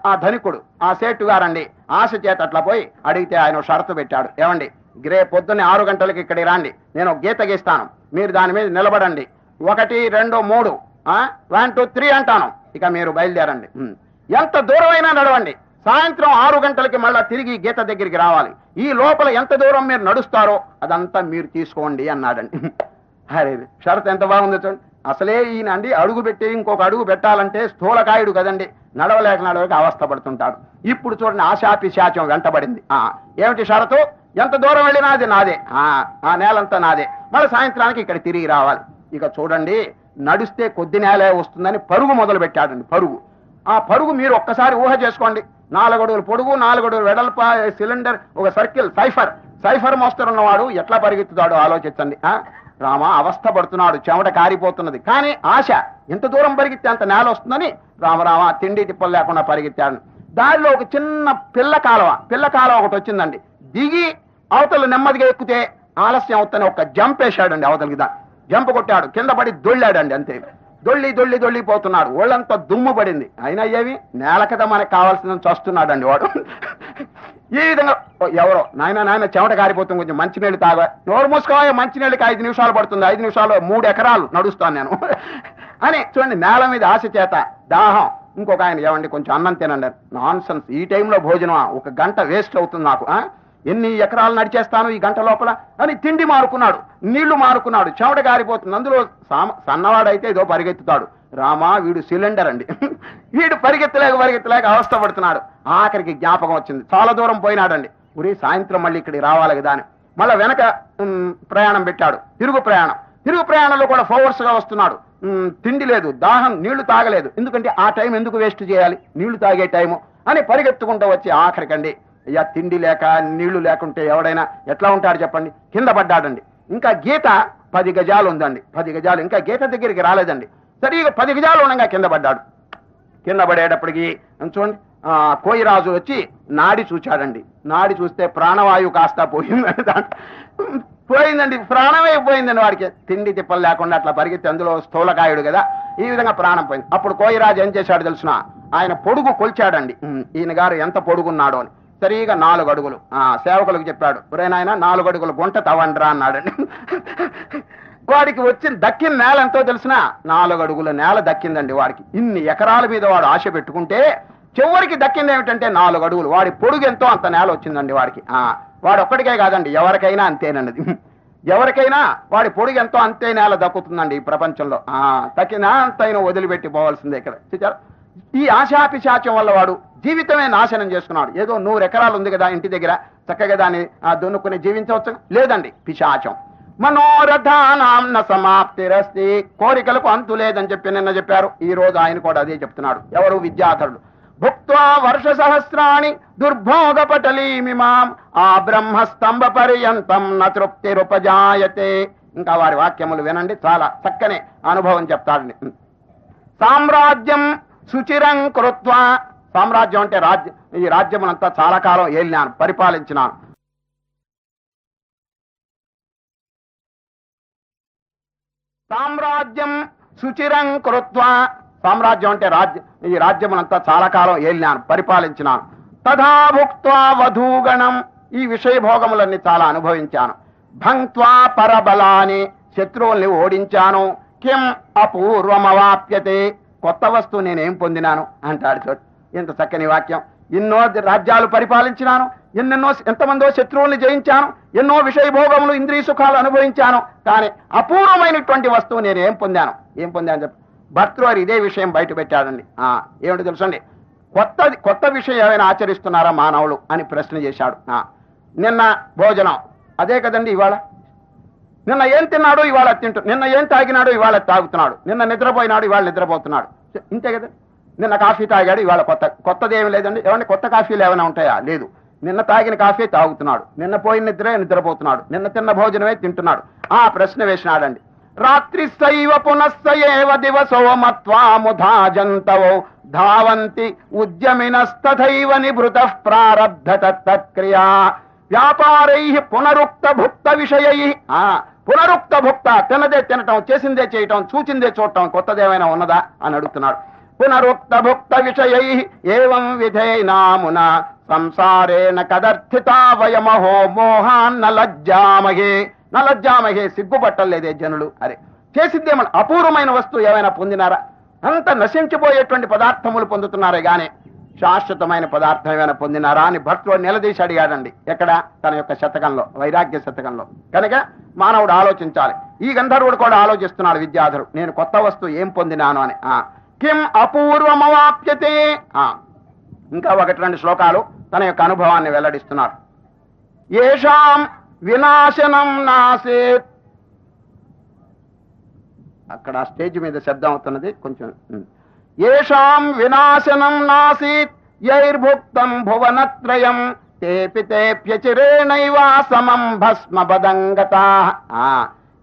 ఆ ధనికుడు ఆ సేటు గారండి ఆశ చేత అట్లా పోయి అడిగితే ఆయన షరతు పెట్టాడు. ఏమండి? గ్రే పొద్దున్నే ఆరు గంటలకి ఇక్కడికి రండి. నేను ఒక గీత గీస్తాను. మీరు దాని మీద నిలబడండి. ఒకటి రెండు మూడు. వన్ టూ త్రీ అంటాను. ఇక మీరు బయలుదేరండి. ఎంత దూరమైనా నడవండి. సాయంత్రం ఆరు గంటలకి మళ్ళా తిరిగి గీత దగ్గరికి రావాలి. ఈ లోపల ఎంత దూరం మీరు నడుస్తారో అదంతా మీరు తీసుకోండి అన్నాడండి. అరే షరత్ ఎంత బాగుందో చూడండి అసలే ఈయన అండి అడుగు పెట్టి ఇంకొక అడుగు పెట్టాలంటే స్థూలకాయుడు కదండి. నడవలేక నడవలేక అవస్థ పడుతుంటాడు ఇప్పుడు చూడండి ఆశాపిశాచం వెంటబడింది. ఆ ఏమిటి షరతు? ఎంత దూరం వెళ్ళినా అది నాదే. ఆ నేలంతా నాదే. మళ్ళీ సాయంత్రానికి ఇక్కడ తిరిగి రావాలి. ఇక చూడండి నడిస్తే కొద్ది నేలే వస్తుందని పరుగు మొదలు పెట్టాడండి పరుగు. ఆ పరుగు మీరు ఒక్కసారి ఊహ చేసుకోండి. నాలుగడుగులు పొడుగు నాలుగడుగులు వెడల్ప సిలిండర్ ఒక సర్కిల్ సైఫర్. సైఫర్ మోస్తరున్నవాడు ఎట్లా పరిగెత్తుతాడో ఆలోచించండి. ఆ? రామ అవస్థ పడుతున్నాడు చెమట కారిపోతున్నది. కానీ ఆశ ఎంత దూరం పరిగెత్తే అంత నేల వస్తుందని రామరామ తిండి తిప్పలు లేకుండా పరిగెత్తాడు. దారిలో ఒక చిన్న పిల్ల కాలువ పిల్ల కాలువ ఒకటి వచ్చిందండి. దిగి అవతల నెమ్మదిగా ఎక్కితే ఆలస్యం అవుతానే ఒక జంప్ వేశాడండి అవతలికి దా. జంప్ కొట్టాడు కింద పడి దొళ్ళాడండి అంతే. దొళ్ళి దొళ్ళి దొళ్ళిపోతున్నాడు ఒళ్ళంతా దుమ్ము పడింది. అయినా ఏవి నేల కదా మనకు కావాల్సిందని చస్తున్నాడండి వాడు. ఈ విధంగా ఎవరో? నాయన నాయన చెమట కారిపోతుంది. కొంచెం మంచినీళ్ళు తాగా. నోరు మూసుకోవాలి. మంచినీళ్ళకి ఐదు నిమిషాలు పడుతుంది. ఐదు నిమిషాలు మూడు ఎకరాలు నడుస్తాను నేను. అని చూడండి నేల మీద ఆశ చేత దాహం. ఇంకొక ఆయన ఏమండి కొంచెం అన్నం తినండి. నాన్ ఈ టైంలో భోజనం. ఒక గంట వేస్ట్ అవుతుంది నాకు ఆ? ఎన్ని ఎకరాలు నడిచేస్తాను ఈ గంట లోపల? అని తిండి మారుకున్నాడు. నీళ్ళు మారుకున్నాడు. చెమట గారిపోతుంది. అందులో సామ సన్నవాడైతే ఏదో పరిగెత్తుతాడు. రామా వీడు సిలిండర్ అండి. వీడు పరిగెత్తలేక పరిగెత్తలేక అవస్థ పడుతున్నాడు ఆఖరికి జ్ఞాపకం వచ్చింది. చాలా దూరం పోయినాడండి. ఉరి సాయంత్రం మళ్ళీ ఇక్కడికి రావాలి కదా అని. మళ్ళీ వెనక ప్రయాణం పెట్టాడు. తిరుగు ప్రయాణం. తిరుగు ప్రయాణంలో కూడా ఫోవర్స్గా వస్తున్నాడు. తిండి లేదు. దాహం నీళ్ళు తాగలేదు. ఎందుకంటే ఆ టైం ఎందుకు వేస్ట్ చేయాలి? నీళ్ళు తాగే టైము అని పరిగెత్తుకుంటూ వచ్చి ఆఖరికండి. అయ్యా తిండి లేక నీళ్ళు లేకుంటే ఎవడైనా ఎట్లా ఉంటాడు చెప్పండి? కింద పడ్డాడండి. ఇంకా గీత పది గజాలు ఉందండి. పది గజాలు. ఇంకా గీత దగ్గరికి రాలేదండి. సరిగా పది గజాలు ఉండగా కింద పడ్డాడు. కింద పడేటప్పటికి చూడండి ఆ, కోయిరాజు వచ్చి నాడి చూచాడండి. నాడి చూస్తే ప్రాణవాయువు కాస్త పోయిందండి. పోయిందండి. ప్రాణమే పోయిందండి వాడికి. తిండి తిప్పలు లేకుండా అట్లా పరిగెత్తి అందులో స్థూలకాయుడు కదా. ఈ విధంగా ప్రాణం పోయింది. అప్పుడు కోయిరాజు ఏం చేశాడు తెలుసిన? ఆయన పొడుగు కొల్చాడండి. ఈయన గారు ఎంత పొడుగున్నాడు అని. సరిగా నాలుగు అడుగులు. ఆ సేవకులకు చెప్పాడు ఒరే నాయన నాలుగు అడుగులు గుంట తవ్వండిరా అన్నాడండి వాడికి వచ్చిన దక్కిన నేల ఎంతో తెలిసిన? నాలుగు అడుగుల నేల దక్కిందండి వాడికి. ఇన్ని ఎకరాల మీద వాడు ఆశ పెట్టుకుంటే చివరికి దక్కింది ఏమిటంటే నాలుగు అడుగులు. వాడి పొడుగు ఎంతో అంత నేల వచ్చిందండి వాడికి. ఆ వాడు ఒక్కడికే కాదండి ఎవరికైనా అంతేనండి. ఎవరికైనా వాడి పొడుగు ఎంతో అంతే నేల దక్కుతుందండి ఈ ప్రపంచంలో. ఆ తక్కిన అంతైనా వదిలిపెట్టి పోవాల్సిందే ఇక్కడ. చూచారా? ఈ ఆశాపిశాచం వల్ల వాడు జీవితమే నాశనం చేసుకున్నాడు. ఏదో నూరు ఎకరాలు ఉంది కదా ఇంటి దగ్గర. చక్కగా దాన్ని దున్నుకుని జీవించవచ్చు లేదండి పిశాచం. మనోరథానాం సమాప్తిరస్తి. కోరికలకు అంతు లేదని చెప్పి నిన్న చెప్పారు. ఈ రోజు ఆయన కూడా అదే చెప్తున్నాడు. ఎవరు విద్యార్థులు భుక్త్వా వర్ష సహస్రాణి దుర్భోగ పటలీమిమాం ఆ బ్రహ్మస్తంభ పర్యంతం నతృప్తి తృప్తిరుపజాయతే. ఇంకా వారి వాక్యములు వినండి. చాలా చక్కనే అనుభవం చెప్తాడండి. సామ్రాజ్యం శుచిరం కృత్వ సామ్రాజ్యం అంటే రాజ్య ఈ రాజ్యమునంతా చాలా కాలం ఏలినాను పరిపాలించినాను. సామ్రాజ్యం శుచిరం కృత్వ సామ్రాజ్యం అంటే రాజ్య ఈ రాజ్యమునంతా చాలా కాలం ఏలినాను పరిపాలించినాను. తథా వధూగణం. ఈ విషయభోగములన్నీ చాలా అనుభవించాను. భంక్వా పరబలాని శత్రువుల్ని ఓడించాను. కిం అపూర్వమవాప్యతే. కొత్త వస్తువు నేనేం పొందినాను అంటాడు చోటు ఇంత చక్కని వాక్యం. ఎన్నో రాజ్యాలు పరిపాలించినాను ఎన్నెన్నో ఎంతమందో శత్రువుల్ని జయించాను ఎన్నో విషయభోగములు ఇంద్రియ సుఖాలు అనుభవించాను కానీ అపూర్వమైనటువంటి వస్తువు నేను ఏం పొందాను? ఏం పొందాను చెప్పి. భర్తృవారు ఇదే విషయం బయట పెట్టాడండి ఆ, ఏమిటో తెలుసండి? కొత్త కొత్త విషయం ఏమైనా ఆచరిస్తున్నారా మానవులు అని ప్రశ్న చేశాడు. ఆ, నిన్న భోజనం. అదే కదండి ఇవాళ? నిన్న ఏం తిన్నాడు ఇవాళ తింటు నిన్న ఏం తాగినాడు ఇవాళ తాగుతున్నాడు. నిన్న నిద్రపోయినాడు ఇవాళ నిద్రపోతున్నాడు. ఇంతే కదా? నిన్న కాఫీ తాగాడు ఇవాళ కొత్త కొత్తది ఏమి లేదండి. ఏమంటే కొత్త కాఫీలు ఏమైనా ఉంటాయా? లేదు. నిన్న తాగిన కాఫీ తాగుతున్నాడు. నిన్న పోయిన నిద్రే నిద్రపోతున్నాడు. నిన్న తిన్న భోజనమే తింటున్నాడు. ఆ ప్రశ్న వేసినాడండి. రాత్రి సైవ పునస్సయేవ దివసో మత్వాముధా ధావంతి ఉద్యమినస్తథైవ నిభృత ప్రారబ్ధ తత్క్రియా వ్యాపారై పునరుక్త భుక్త విషయై పునరుక్త భుక్త తినదే తినటం చేసిందే చేయటం చూచిందే చూడటం కొత్తదేమైనా ఉన్నదా అని అడుగుతున్నాడు. పునరుక్త భుక్త విషయై ఏవం విధేనామున సంసారేణ కదర్థితా వయమహో మోహాన్న లజ్జామహే నలజ్జామహే సిగ్గుపట్టలేదే జనులు అరే చేసిందేమన్నా అపూర్వమైన వస్తువు ఏమైనా పొందినారా? అంత నశించిపోయేటువంటి పదార్థములు పొందుతున్నారే గానే శాశ్వతమైన పదార్థం ఏమైనా పొందినారా అని భర్తలో నిలదీసి అడిగాడండి. ఎక్కడ? తన యొక్క శతకంలో వైరాగ్య శతకంలో. కనుక మానవుడు ఆలోచించాలి. ఈ గంధర్వుడు కూడా ఆలోచిస్తున్నాడు విద్యార్థుడు నేను కొత్త వస్తువు ఏం పొందినాను అని. కిం అపూర్వమవాప్యతే. ఆ, ఇంకా ఒకటి రెండు శ్లోకాలు తన యొక్క అనుభవాన్ని వెల్లడిస్తున్నారు. ఏషాం వినాశనం నాసే అక్కడ స్టేజ్ మీద శబ్దం అవుతున్నది. కొంచెం ఏషాం వినాశనం నాసీత్ యైర్భుక్తం భువనత్రయం తేపి తేప్యచిరేణైవా సమం ఆ,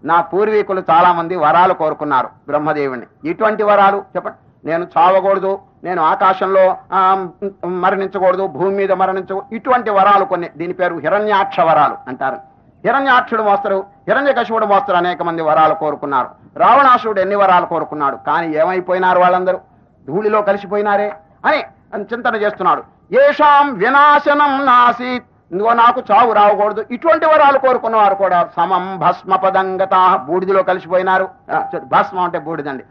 నా పూర్వీకులు చాలా మంది వరాలు కోరుకున్నారు బ్రహ్మదేవుని ఇటువంటి వరాలు చెప్పండి. నేను చావకూడదు నేను ఆకాశంలో మరణించకూడదు భూమి మీద మరణించకూడదు. ఇటువంటి వరాలు కొన్ని దీని పేరు హిరణ్యాక్ష వరాలు అంటారు. హిరణ్యాక్షుడు మోస్తరు హిరణ్యకశివుడు మోస్తరు అనేక మంది వరాలు కోరుకున్నారు. రావణాసుడు ఎన్ని వరాలు కోరుకున్నాడు? కానీ ఏమైపోయినారు వాళ్ళందరూ? ధూళిలో కలిసిపోయినారే అని చింతన చేస్తున్నాడు. ఏషాం వినాశనం నాసీత్. ఇందుకో నాకు చావు రావకూడదు. ఇటువంటి వరాలు కోరుకున్న వారు కూడా సమం భస్మ పదంగత బూడిదిలో కలిసిపోయినారు. భస్మం అంటే బూడిదండి.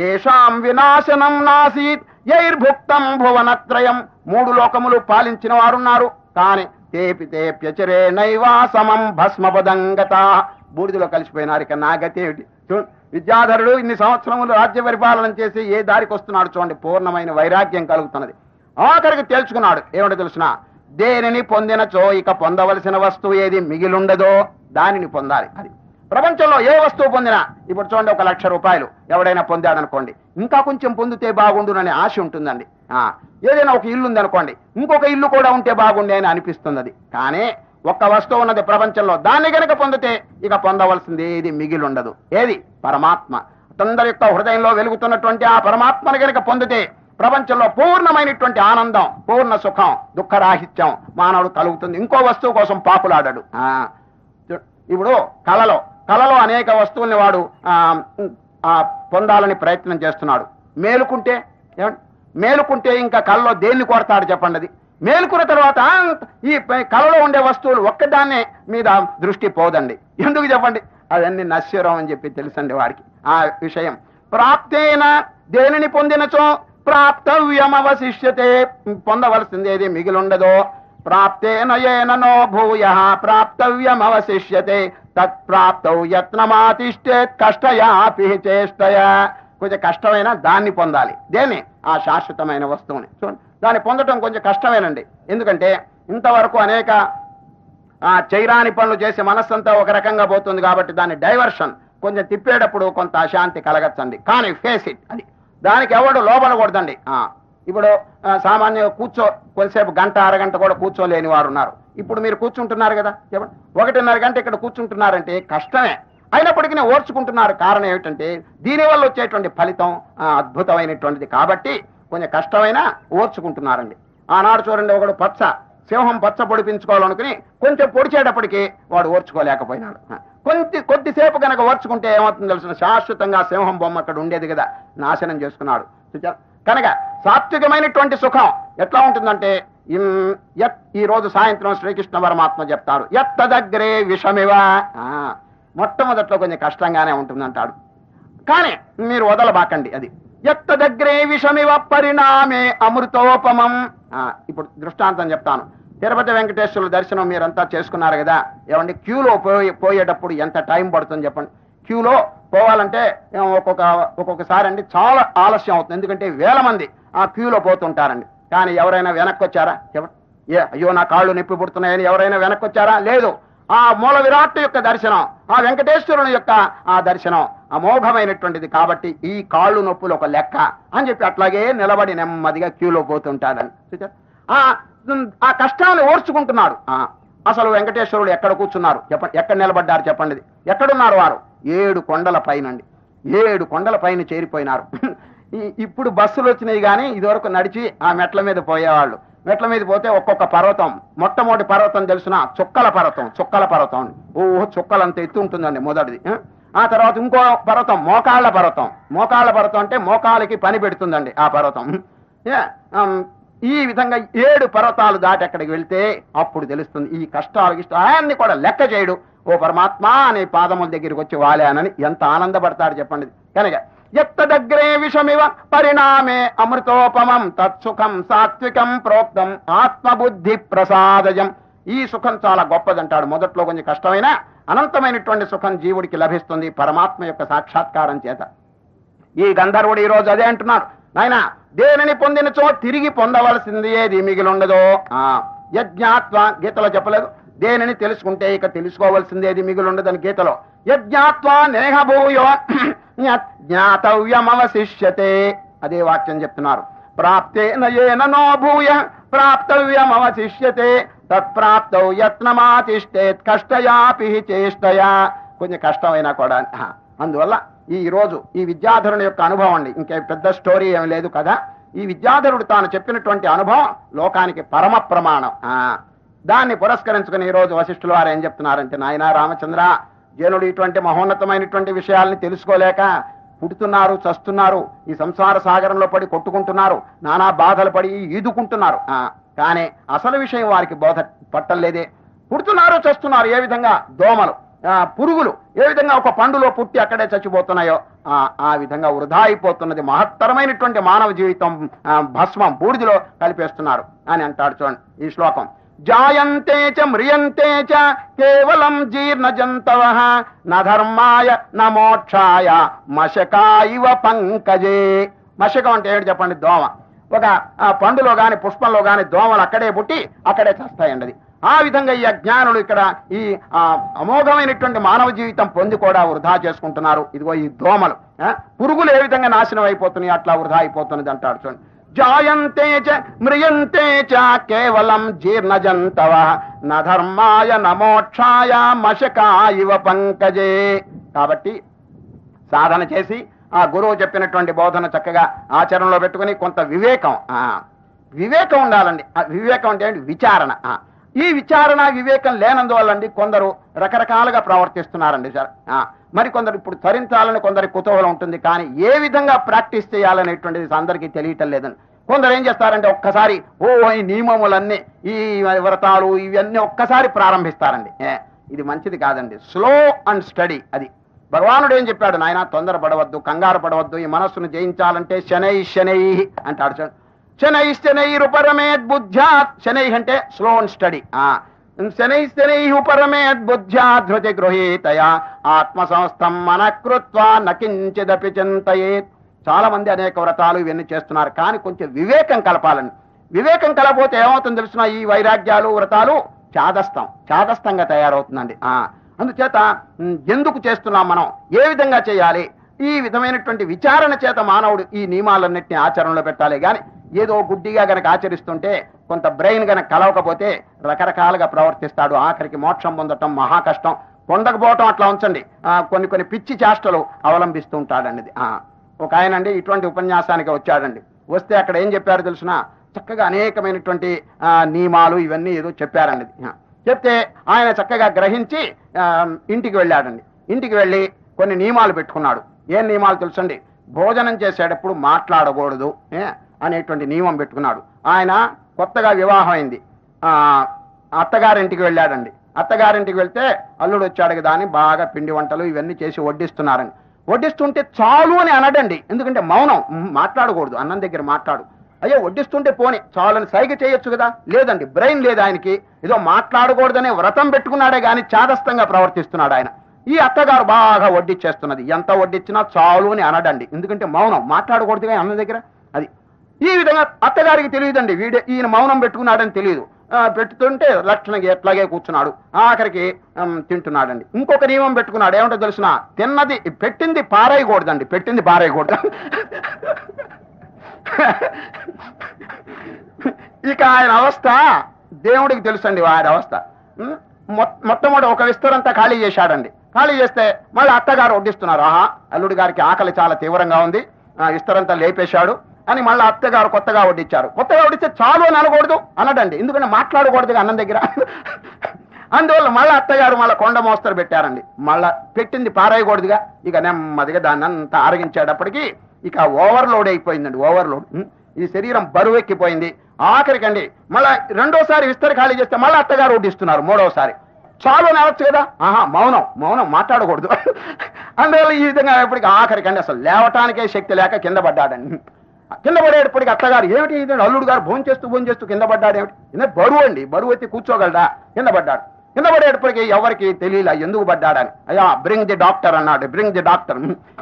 ఏషాం వినాశనం నాసీత్. యైర్భుక్తం భువనత్రయం. మూడు లోకములు పాలించిన వారున్నారు. కాని తేపి తేప్యచరే నైవా సమం భస్మపదంగత బూడిదలో కలిసిపోయినారు. ఇక నా గతి ఏమిటి? విద్యాధరుడు ఇన్ని సంవత్సరములు రాజ్య పరిపాలన చేసి ఏ దారికి వస్తున్నాడు చూడండి పూర్ణమైన వైరాగ్యం కలుగుతున్నది. ఆఖరికి తేల్చుకున్నాడు. ఏమిటో తెలిసిన? దేనిని పొందినచో ఇక పొందవలసిన వస్తువు ఏది మిగిలుండదో దానిని పొందాలి. అది. ప్రపంచంలో ఏ వస్తువు పొందినా ఇప్పుడు చూడండి ఒక లక్ష రూపాయలు ఎవడైనా పొందాడనుకోండి ఇంకా కొంచెం పొందితే బాగుండుననే ఆశ ఉంటుందండి. ఆ, ఏదైనా ఒక ఇల్లు ఉందనుకోండి ఇంకొక ఇల్లు కూడా ఉంటే బాగుండే అని అనిపిస్తుంది అది కానీ ఒక్క వస్తువు ఉన్నది ప్రపంచంలో. దాన్ని గనక పొందితే ఇక పొందవలసింది ఏది మిగిలి ఉండదు ఏది? పరమాత్మ. తొందర యొక్క హృదయంలో వెలుగుతున్నటువంటి ఆ పరమాత్మను గనక పొందితే ప్రపంచంలో పూర్ణమైనటువంటి ఆనందం పూర్ణ సుఖం దుఃఖరాహిత్యం మానవుడు కలుగుతుంది. ఇంకో వస్తువు కోసం పాపులాడాడు ఇప్పుడు కళలో కళలో అనేక వస్తువుల్ని వాడు పొందాలని ప్రయత్నం చేస్తున్నాడు. మేలుకుంటే మేలుకుంటే ఇంకా కళలో దేన్ని కోరతాడు చెప్పండి అది? మేలుకున్న తర్వాత ఈ కళలో ఉండే వస్తువులు ఒక్కదాన్నే మీద దృష్టి పోదండి. ఎందుకు చెప్పండి? అవన్నీ నశ్వరం అని చెప్పి తెలుసండి వారికి. ఆ విషయం. ప్రాప్తేన దేనిని పొందినచో ప్రాప్తవ్యమవశిష్యతే. పొందవలసింది ఏది మిగిలుండదో. ప్రాప్తేన ఏననో భూయ ప్రాప్తవ్యమవశిష్యతే. తత్ప్రాప్తౌ యత్నమాతిష్టే కష్టయాపి చేష్టయ. కొంచెం కష్టమైన దాన్ని పొందాలి. దేన్ని? ఆ శాశ్వతమైన వస్తువుని. చూడండి. దాన్ని పొందడం కొంచెం కష్టమేనండి. ఎందుకంటే ఇంతవరకు అనేక చైరాని పనులు చేసే మనస్సంతా ఒక రకంగా పోతుంది కాబట్టి దాన్ని డైవర్షన్ కొంచెం తిప్పేటప్పుడు కొంత అశాంతి కలగచ్చండి. కానీ ఫేస్ ఇట్ అది. దానికి ఎవడు లోపలకూడదండి ఇప్పుడు సామాన్యంగా కూర్చో కొంతసేపు గంట అరగంట కూడా కూర్చోలేని వారు ఉన్నారు. ఇప్పుడు మీరు కూర్చుంటున్నారు కదా చెప్పండి. ఒకటిన్నర గంట ఇక్కడ కూర్చుంటున్నారంటే కష్టమే. అయినప్పటికీ ఓర్చుకుంటున్నారు కారణం ఏమిటంటే దీనివల్ల వచ్చేటువంటి ఫలితం అద్భుతమైనటువంటిది కాబట్టి కొంచెం కష్టమైనా ఓర్చుకుంటున్నారండి. ఆనాడు చూడండి ఒకడు పచ్చ సింహం పచ్చ పొడిపించుకోవాలనుకుని కొంచెం పొడిచేటప్పటికి వాడు ఓర్చుకోలేకపోయినాడు. కొద్ది కొద్దిసేపు కనుక ఓర్చుకుంటే ఏమవుతుంది తెలిసిన? శాశ్వతంగా సింహం బొమ్మ అక్కడ ఉండేది కదా నాశనం చేసుకున్నాడు. కనుక సాత్వికమైనటువంటి సుఖం ఎట్లా ఉంటుందంటే ఈరోజు ఈ రోజు సాయంత్రం శ్రీకృష్ణ పరమాత్మ చెప్తారు ఎత్త దగ్గరే విషమివ. మొట్టమొదట్లో కొంచెం కష్టంగానే ఉంటుందంటాడు. కానీ మీరు వదలబాకండి అది. ఎత్త దగ్గరే విషమివ పరిణామే అమృతోపమం. ఇప్పుడు దృష్టాంతం చెప్తాను. తిరుపతి వెంకటేశ్వరుల దర్శనం మీరంతా చేసుకున్నారు కదా? ఏమండి క్యూలో పోయి పోయేటప్పుడు ఎంత టైం పడుతుంది చెప్పండి? క్యూలో పోవాలంటే ఒక్కొక్క ఒక్కొక్కసారి అండి చాలా ఆలస్యం అవుతుంది. ఎందుకంటే వేల మంది ఆ క్యూలో పోతుంటారండి. కానీ ఎవరైనా వెనక్కి వచ్చారా ఏ అయ్యో నా కాళ్ళు నొప్పి పుడుతున్నాయని ఎవరైనా వెనక్కి వచ్చారా లేదు. ఆ మూల విరాట్ యొక్క దర్శనం ఆ వెంకటేశ్వరుని యొక్క ఆ దర్శనం అమోఘమైనటువంటిది కాబట్టి ఈ కాళ్ళు నొప్పులు ఒక లెక్క అని చెప్పి అట్లాగే నిలబడి నెమ్మదిగా క్యూలో పోతుంటాడని. చూచారా? ఆ కష్టాన్ని ఓర్చుకుంటున్నాడు. అసలు వెంకటేశ్వరుడు ఎక్కడ కూర్చున్నారు? చెప్పండి ఎక్కడ నిలబడ్డారు చెప్పండి. ఎక్కడున్నారు వారు? ఏడు కొండల పైనండి. ఏడు కొండల పైన చేరిపోయినారు. ఈ- ఇప్పుడు బస్సులు వచ్చినాయి కానీ ఇదివరకు నడిచి ఆ మెట్ల మీద పోయేవాళ్ళు. మెట్ల మీద పోతే ఒక్కొక్క పర్వతం మొట్టమొదటి పర్వతం తెలిసిన? చుక్కల పర్వతం చుక్కల పర్వతం ఓ చుక్కలంత ఎత్తు ఉంటుందండి మొదటిది. ఆ? తర్వాత ఇంకో పర్వతం మోకాళ్ళ పర్వతం. మోకాళ్ళ పర్వతం అంటే మోకాళ్ళకి పని పెడుతుందండి ఆ పర్వతం. ఏ, ఈ విధంగా ఏడు పర్వతాలు దాటి అక్కడికి వెళ్తే అప్పుడు తెలుస్తుంది ఈ కష్టాలు ఇష్టాన్ని కూడా లెక్క చేయడు. ఓ పరమాత్మ అనే పాదముల దగ్గరికి వచ్చి వాలానని ఎంత ఆనందపడతాడు చెప్పండి. కనుక ఎత్త దగ్గరే విషమివ పరిణామే అమృతోపమం తత్సుఖం సాత్వికం ప్రోక్తం ఆత్మబుద్ధి ప్రసాదజం. ఈ సుఖం చాలా గొప్పదంటాడు. మొదట్లో కొంచెం కష్టమైన అనంతమైనటువంటి సుఖం జీవుడికి లభిస్తుంది పరమాత్మ యొక్క సాక్షాత్కారం చేత. ఈ గంధర్వుడు ఈ రోజు అదే అంటున్నాడు. నాయన దేనిని పొందినచో తిరిగి పొందవలసింది ఏది మిగిలిండదో? ఆ, యజ్ఞాత్వ గీతలో చెప్పలేదు. దేనిని తెలుసుకుంటే ఇక తెలుసుకోవలసింది ఏది మిగిలిండదని గీతలో. యజ్ఞాత్వ నేహభూయో జ్ఞాతవ్యమవశిష్యతే అదే వాక్యం చెప్తున్నారు. ప్రాప్తేన ఏననో భూయ ప్రాప్తవ్యమవశిష్యతే తత్ప్రాప్తౌ యత్నమాతిష్టేత్ కష్టయాపి చేష్టయా. కొంచెం కష్టమైనా కూడా. అందువల్ల ఈ రోజు ఈ విద్యాధరుని యొక్క అనుభవం అండి. ఇంకే పెద్ద స్టోరీ ఏమి లేదు కదా. ఈ విద్యాధరుడు తాను చెప్పినటువంటి అనుభవం లోకానికి పరమ ప్రమాణం. దాన్ని పురస్కరించుకుని ఈ రోజు వశిష్ఠుల వారు ఏం చెప్తున్నారంటే నాయన రామచంద్ర జనుడు ఇటువంటి మహోన్నతమైనటువంటి విషయాల్ని తెలుసుకోలేక పుడుతున్నారు చస్తున్నారు ఈ సంసార సాగరంలో పడి కొట్టుకుంటున్నారు నానా బాధలు పడి ఈదుకుంటున్నారు. కానీ అసలు విషయం వారికి బోధ పట్టలేదే పుడుతున్నారు చస్తున్నారు ఏ విధంగా దోమలు పురుగులు ఏ విధంగా ఒక పండులో పుట్టి అక్కడే చచ్చిపోతున్నాయో ఆ ఆ విధంగా వృధా అయిపోతున్నది మహత్తరమైనటువంటి మానవ జీవితం భస్మం బూడిదిలో కలిపేస్తున్నారు అని అంటాడు చూడండి ఈ శ్లోకం. జాయంతే చ మ్రియంతే చ కేవలం జీర్ణ జంతవ నధర్మాయ నమోక్షాయ మశకాయ పంకజే. మశకం అంటే ఏంటి చెప్పండి? దోమ. ఒక ఆ, పండులో గాని పుష్పంలో గాని దోమలు అక్కడే పుట్టి అక్కడే చస్తాయండి ఆ విధంగా ఈ అజ్ఞానులు ఇక్కడ ఈ అమోఘమైనటువంటి మానవ జీవితం పొంది కూడా వృధా చేసుకుంటున్నారు. ఇదిగో ఈ దోమలు. పురుగులు ఏ విధంగా నాశనం అయిపోతున్నాయి అట్లా వృధా అయిపోతున్నది అంటాడు చూడండి. జాయంతే చ మ్రియంతే చ కేవలం జీర్ణజంతవ. నధర్మాయ నమోక్షాయ మశకాయ పంకజే. కాబట్టి సాధన చేసి ఆ గురువు చెప్పినటువంటి బోధన చక్కగా ఆచరణలో పెట్టుకుని కొంత వివేకం. ఆ, వివేకం ఉండాలండి. వివేకం అంటే విచారణ. ఆ, ఈ విచారణ వివేకం లేనందువల్లండి కొందరు రకరకాలుగా ప్రవర్తిస్తున్నారండి సార్. మరి కొందరు ఇప్పుడు తరించాలని కొందరి కుతూహలం ఉంటుంది కానీ ఏ విధంగా ప్రాక్టీస్ చేయాలనేటువంటిది అందరికీ తెలియటం లేదండి. కొందరు ఏం చేస్తారంటే ఒక్కసారి ఓ ఈ నియమములన్నీ ఈ వ్రతాలు ఇవన్నీ ఒక్కసారి ప్రారంభిస్తారండి. ఇది మంచిది కాదండి. స్లో అండ్ స్టడీ అది. భగవానుడు ఏం చెప్పాడు? నాయన తొందర పడవద్దు కంగారు పడవద్దు ఈ మనస్సును జయించాలంటే శనై శనై అంటాడు శనై శనై ఉపరమేద్ బుద్ధ్యాత్. శనై అంటే స్లో అండ్ స్టడీ శనై శనై ఉపరమేద్ బుద్ధ్యా ధృతి గృహీతయా. ఆత్మ సంస్థం మనకృత్వా నకించిదపి చింతయేత్. చాలా మంది అనేక వ్రతాలు ఇవన్నీ చేస్తున్నారు కానీ కొంచెం వివేకం కలపాలని. వివేకం కలపోతే ఏమవుతుంది తెలిసిన? ఈ వైరాగ్యాలు వ్రతాలు చాదస్తం చాదస్తంగా తయారవుతుందండి. ఆ. అందుచేత ఎందుకు చేస్తున్నాం మనం? ఏ విధంగా చేయాలి? ఈ విధమైనటువంటి విచారణ చేత మానవుడు ఈ నియమాలన్నింటినీ ఆచరణలో పెట్టాలి. కానీ ఏదో గుడ్డిగా గనక ఆచరిస్తుంటే కొంత బ్రెయిన్ గనక కలవకపోతే రకరకాలుగా ప్రవర్తిస్తాడు. ఆఖరికి మోక్షం పొందటం మహా కష్టం. పొందకపోవటం అట్లా ఉంచండి. కొన్ని కొన్ని పిచ్చి చేష్టలు అవలంబిస్తూ ఉంటాడండి ఒక ఆయన అండి ఇటువంటి ఉపన్యాసానికి వచ్చాడండి. వస్తే అక్కడ ఏం చెప్పారు తెలిసిన? చక్కగా అనేకమైనటువంటి నియమాలు ఇవన్నీ ఏదో చెప్పారండి చెప్తే ఆయన చక్కగా గ్రహించి ఇంటికి వెళ్ళాడండి. ఇంటికి వెళ్ళి కొన్ని నియమాలు పెట్టుకున్నాడు. ఏం నియమాలు తెలుసండి? భోజనం చేసేటప్పుడు మాట్లాడకూడదు అనేటువంటి నియమం పెట్టుకున్నాడు. ఆయన కొత్తగా వివాహం అయింది. అత్తగారింటికి వెళ్ళాడండి. అత్తగారింటికి వెళ్తే అల్లుడు వచ్చాడు కదా అని బాగా పిండి వంటలు ఇవన్నీ చేసి వడ్డిస్తున్నారండి. వడ్డిస్తుంటే చాలు అని అనడండి. ఎందుకంటే మౌనం మాట్లాడకూడదు. అన్నం దగ్గర మాట్లాడు. అయ్యో వడ్డిస్తుంటే పోని. చాలని సైగ చేయొచ్చు కదా. లేదండి బ్రెయిన్ లేదు ఆయనకి. ఏదో మాట్లాడకూడదనే వ్రతం పెట్టుకున్నాడే కానీ చాదస్తంగా ప్రవర్తిస్తున్నాడు ఆయన. ఈ అత్తగారు బాగా వడ్డిచ్చేస్తున్నది. ఎంత వడ్డిచ్చినా చాలు అని అనడండి. ఎందుకంటే మౌనం. మాట్లాడకూడదుగా అన్న దగ్గర? అది. ఈ విధంగా అత్తగారికి తెలియదండి. వీడే ఈయన మౌనం పెట్టుకున్నాడని తెలియదు. పెట్టుతుంటే లక్షణంగా ఎట్లాగే కూర్చున్నాడు. ఆఖరికి తింటున్నాడండి. ఇంకొక నియమం పెట్టుకున్నాడు. ఏమంటో తెలిసిన? తిన్నది పెట్టింది పారేయకూడదండి. పెట్టింది పారేయకూడదు. ఇక ఆయన అవస్థ దేవుడికి తెలుసండి ఆయన అవస్థ. మొ- మొట్టమొదటి ఒక విస్తరంతా ఖాళీ చేశాడండి. ఖాళీ చేస్తే మళ్ళీ అత్తగారు వడ్డిస్తున్నారు. ఆహా అల్లుడి గారికి ఆకలి చాలా తీవ్రంగా ఉంది. ఆ, విస్తరంతా లేపేశాడు అని మళ్ళీ అత్తగారు కొత్తగా వడ్డించారు కొత్తగా వడ్డిస్తే చాలు అని అనకూడదు అనడండి. ఎందుకంటే మాట్లాడకూడదు అన్నం దగ్గర. అందువల్ల మళ్ళీ అత్తగారు మళ్ళీ కొండ మోస్తరు పెట్టారండి. మళ్ళీ పెట్టింది పారేయకూడదుగా. ఇక నెమ్మదిగా దాన్ని అంతా ఆరగించేటప్పటికీ ఇక ఓవర్లోడ్ అయిపోయిందండి ఓవర్లోడ్. ఈ శరీరం బరువు ఎక్కిపోయింది ఆఖరికండి మళ్ళా రెండోసారి విస్తరి ఖాళీ చేస్తే మళ్ళీ అత్తగారు ఇస్తున్నారు మూడోసారి. చాలు అని కదా? ఆహా మౌనం మౌనం మాట్లాడకూడదు. అందువల్ల ఈ విధంగా ఇప్పటికి ఆఖరికండి అసలు లేవటానికే శక్తి లేక కింద పడ్డాడండి. కింద పడేటప్పటికి అత్తగారు ఏమిటి అల్లుడు గారు భోజనం చేస్తూ భోజనం చేస్తూ కింద పడ్డాడు? ఏమిటి? కింద బరువు అండి బరువు ఎత్తి కూర్చోగలడా కింద పడ్డాడు. కింద పడేటప్పటికి ఎవరికి తెలియలే ఎందుకు పడ్డాడని. అయ్యా బ్రింగ్ ది డాక్టర్ అన్నాడు బ్రింగ్ ది డాక్టర్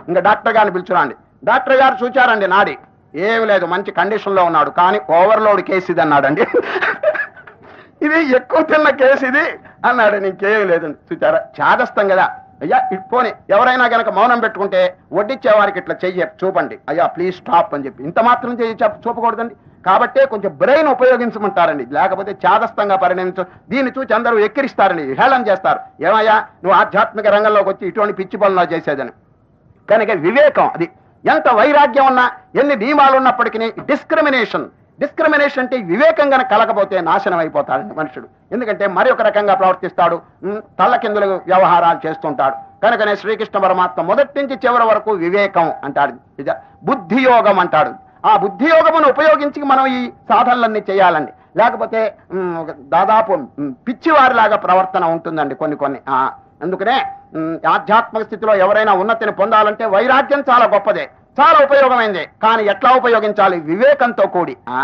ఇంకా డాక్టర్ గారిని పిలుచురండి డాక్టర్ గారు చూచారండి నాడి. ఏమి లేదు మంచి కండిషన్లో ఉన్నాడు. కానీ ఓవర్లోడ్ కేసు ఇది అన్నాడండి. ఇది ఎక్కువ తిన్న కేసు ఇది అన్నాడు. నీకేం లేదండి చూచారా? చాదస్తం కదా. అయ్యా ఇట్పోని ఎవరైనా గనక మౌనం పెట్టుకుంటే వడ్డిచ్చే వారికి ఇట్లా చెయ్యి చూపండి. అయ్యా ప్లీజ్ స్టాప్ అని చెప్పి. ఇంత మాత్రం చెయ్యి చూపకూడదండి. కాబట్టే కొంచెం బ్రెయిన్ ఉపయోగించమంటారండి. లేకపోతే చాదస్తంగా పరిణమించు దీన్ని చూసి అందరూ ఎక్కిరిస్తారండి హేళన చేస్తారు. ఏమయ్యా నువ్వు ఆధ్యాత్మిక రంగంలోకి వచ్చి ఇటువంటి పిచ్చి పనులు చేసేదని. కనుక వివేకం అది. ఎంత వైరాగ్యం ఉన్నా ఎన్ని నియమాలు ఉన్నప్పటికీ డిస్క్రిమినేషన్ డిస్క్రిమినేషన్ అంటే వివేకం కలకపోతే నాశనం అయిపోతాడు మనుషుడు. ఎందుకంటే మరి ఒక రకంగా ప్రవర్తిస్తాడు తల్ల వ్యవహారాలు చేస్తుంటాడు. కనుకనే శ్రీకృష్ణ పరమాత్మ మొదటి నుంచి చివరి వరకు వివేకం అంటాడు. బుద్ధియోగం అంటాడు. ఆ బుద్ధియోగమును ఉపయోగించి మనం ఈ సాధనలన్నీ చేయాలండి. లేకపోతే దాదాపు పిచ్చివారిలాగా ప్రవర్తన ఉంటుందండి కొన్ని కొన్ని. అందుకనే ఆధ్యాత్మిక స్థితిలో ఎవరైనా ఉన్నతిని పొందాలంటే వైరాగ్యం చాలా గొప్పదే చాలా ఉపయోగమైంది. కానీ ఎట్లా ఉపయోగించాలి? వివేకంతో కూడి. ఆ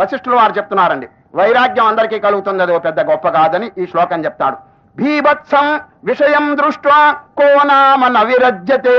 వశిష్ఠులు వారు చెప్తున్నారండి. వైరాగ్యం అందరికీ కలుగుతుంది అది ఓ పెద్ద గొప్ప కాదని ఈ శ్లోకం చెప్తాడు. భీభత్సం విషయం దృష్ట్యా కోనామన్ అవిరజ్యతే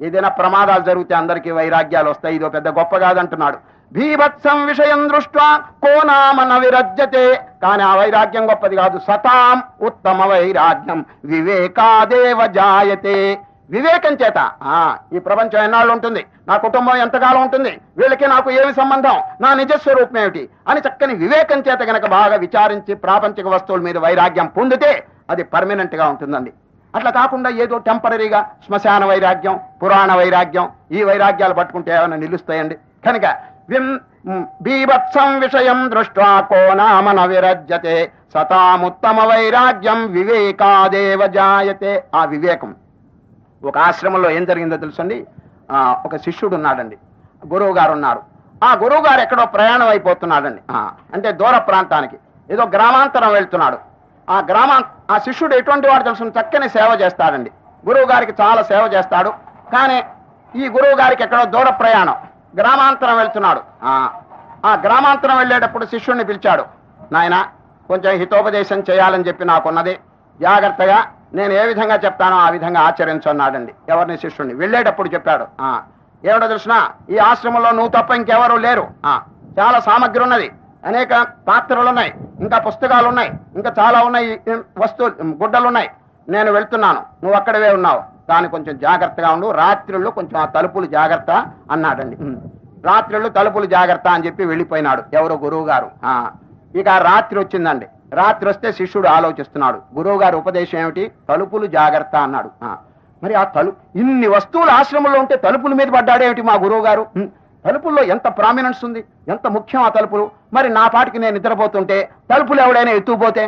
ఏదైనా ప్రమాదాలు జరిగితే అందరికీ వైరాగ్యాలు వస్తాయి ఇదో పెద్ద గొప్ప కాదంటున్నాడు. భీభత్సం విషయం దృష్ట్వా కో నామ విరజ్యతే. కానీ ఆ వైరాగ్యం గొప్పది కాదు. సతాం ఉత్తమ వైరాగ్యం. వివేకాదేవ జాయతే. వివేకం చేత. ఆ ఈ ప్రపంచం ఎన్నాళ్ళు ఉంటుంది? నా కుటుంబం ఎంతకాలం ఉంటుంది? వీళ్ళకి నాకు ఏమి సంబంధం? నా నిజస్వరూపం ఏమిటి? అని చక్కని వివేకం చేత గనక బాగా విచారించి ప్రాపంచిక వస్తువుల మీద వైరాగ్యం పొందితే అది పర్మనెంట్గా ఉంటుందండి. అట్లా కాకుండా ఏదో టెంపరీగా శ్మశాన వైరాగ్యం పురాణ వైరాగ్యం ఈ వైరాగ్యాలు పట్టుకుంటే ఏమైనా నిలుస్తాయండి? కనుక బీభత్సం విషయం దృష్ట్వా కో నామన విరజ్యతే సతాముత్తమ వైరాగ్యం వివేకాదేవ జాయతే. ఆ వివేకం. ఒక ఆశ్రమంలో ఏం జరిగిందో తెలుసండి? ఒక శిష్యుడు ఉన్నాడండి గురువు గారు ఉన్నారు ఆ గురువు గారు ఎక్కడో ప్రయాణం అయిపోతున్నాడండి. అంటే దూర ప్రాంతానికి. ఏదో గ్రామాంతరం వెళ్తున్నాడు. ఆ గ్రామా ఆ శిష్యుడు ఎటువంటి వాడు తెలుసు? చక్కని సేవ చేస్తాడండి. గురువు గారికి చాలా సేవ చేస్తాడు. కానీ ఈ గురువు గారికి ఎక్కడో దూర ప్రయాణం. గ్రామాంతరం వెళ్తున్నాడు. ఆ, గ్రామాంతరం వెళ్ళేటప్పుడు శిష్యుణ్ణి పిలిచాడు. నాయన కొంచెం హితోపదేశం చేయాలని చెప్పి నాకున్నది. జాగ్రత్తగా నేను ఏ విధంగా చెప్తానో ఆ విధంగా ఆచరించన్నాడండి ఎవరిని శిష్యుణ్ణి? వెళ్ళేటప్పుడు చెప్పాడు. ఏమిటో తెలిసిన ఈ ఆశ్రమంలో నువ్వు తప్ప ఇంకెవరూ లేరు. చాలా సామగ్రి ఉన్నది. అనేక పాత్రలు ఉన్నాయి ఇంకా పుస్తకాలు ఉన్నాయి ఇంకా చాలా ఉన్నాయి. వస్తువులు గుడ్డలు ఉన్నాయి నేను వెళ్తున్నాను. నువ్వు అక్కడవే ఉన్నావు. తాను కొంచెం జాగ్రత్తగా ఉండు. రాత్రుల్లో కొంచెం ఆ తలుపులు జాగ్రత్త అన్నాడండి. రాత్రుల్లో తలుపులు జాగ్రత్త అని చెప్పి వెళ్ళిపోయినాడు ఎవరో గురువు గారు ఇక రాత్రి వచ్చిందండి. రాత్రి వస్తే శిష్యుడు ఆలోచిస్తున్నాడు. గురువు గారి ఉపదేశం ఏమిటి? తలుపులు జాగ్రత్త అన్నాడు. మరి ఆ తలు ఇన్ని వస్తువులు ఆశ్రమంలో ఉంటే తలుపుల మీద పడ్డాడేమిటి మా గురువు గారు తలుపుల్లో ఎంత ప్రామినెన్స్ ఉంది? ఎంత ముఖ్యం ఆ తలుపులు? మరి నా పాటికి నేను నిద్రపోతుంటే తలుపులు ఎవడైనా ఎత్తుకుపోతే?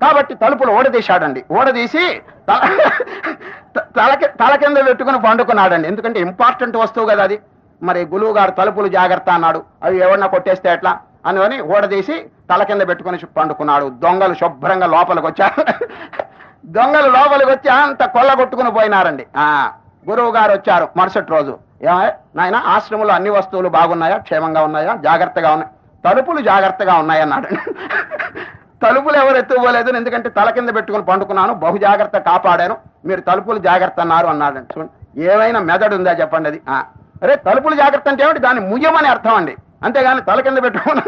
కాబట్టి తలుపులు ఓడదీశాడండి. ఓడదీసి తల తల తల కింద పెట్టుకుని పండుకున్నాడండి. ఎందుకంటే ఇంపార్టెంట్ వస్తువు కదా అది. మరి గురువు గారు తలుపులు జాగ్రత్త అన్నాడు. అవి ఎవరన్నా కొట్టేస్తే ఎట్లా? అని ఓడదీసి తల కింద పెట్టుకుని పండుకున్నాడు. దొంగలు శుభ్రంగా లోపలికి వచ్చారు దొంగలు లోపలికి వచ్చి అంత కొల్లగొట్టుకుని పోయినారండి. ఆ గురువు గారు వచ్చారు మరుసటి రోజు. నాయన ఆశ్రమంలో అన్ని వస్తువులు బాగున్నాయా? క్షేమంగా ఉన్నాయా? జాగ్రత్తగా ఉన్నాయి. తలుపులు జాగ్రత్తగా ఉన్నాయన్నాడు తలుపులు ఎవరెత్తు ఇవ్వలేదు ఎందుకంటే తల కింద పెట్టుకుని పండుకున్నాను. బహు జాగ్రత్త కాపాడాను. మీరు తలుపులు జాగ్రత్త అన్నారు అన్నాడు. చూడండి ఏమైనా మెదడు ఉందా చెప్పండి అది. అరే తలుపులు జాగ్రత్త అంటే ఏమిటి? దాన్ని ముయ్యమని అర్థం అండి. అంతేగాని తల కింద పెట్టుకున్నా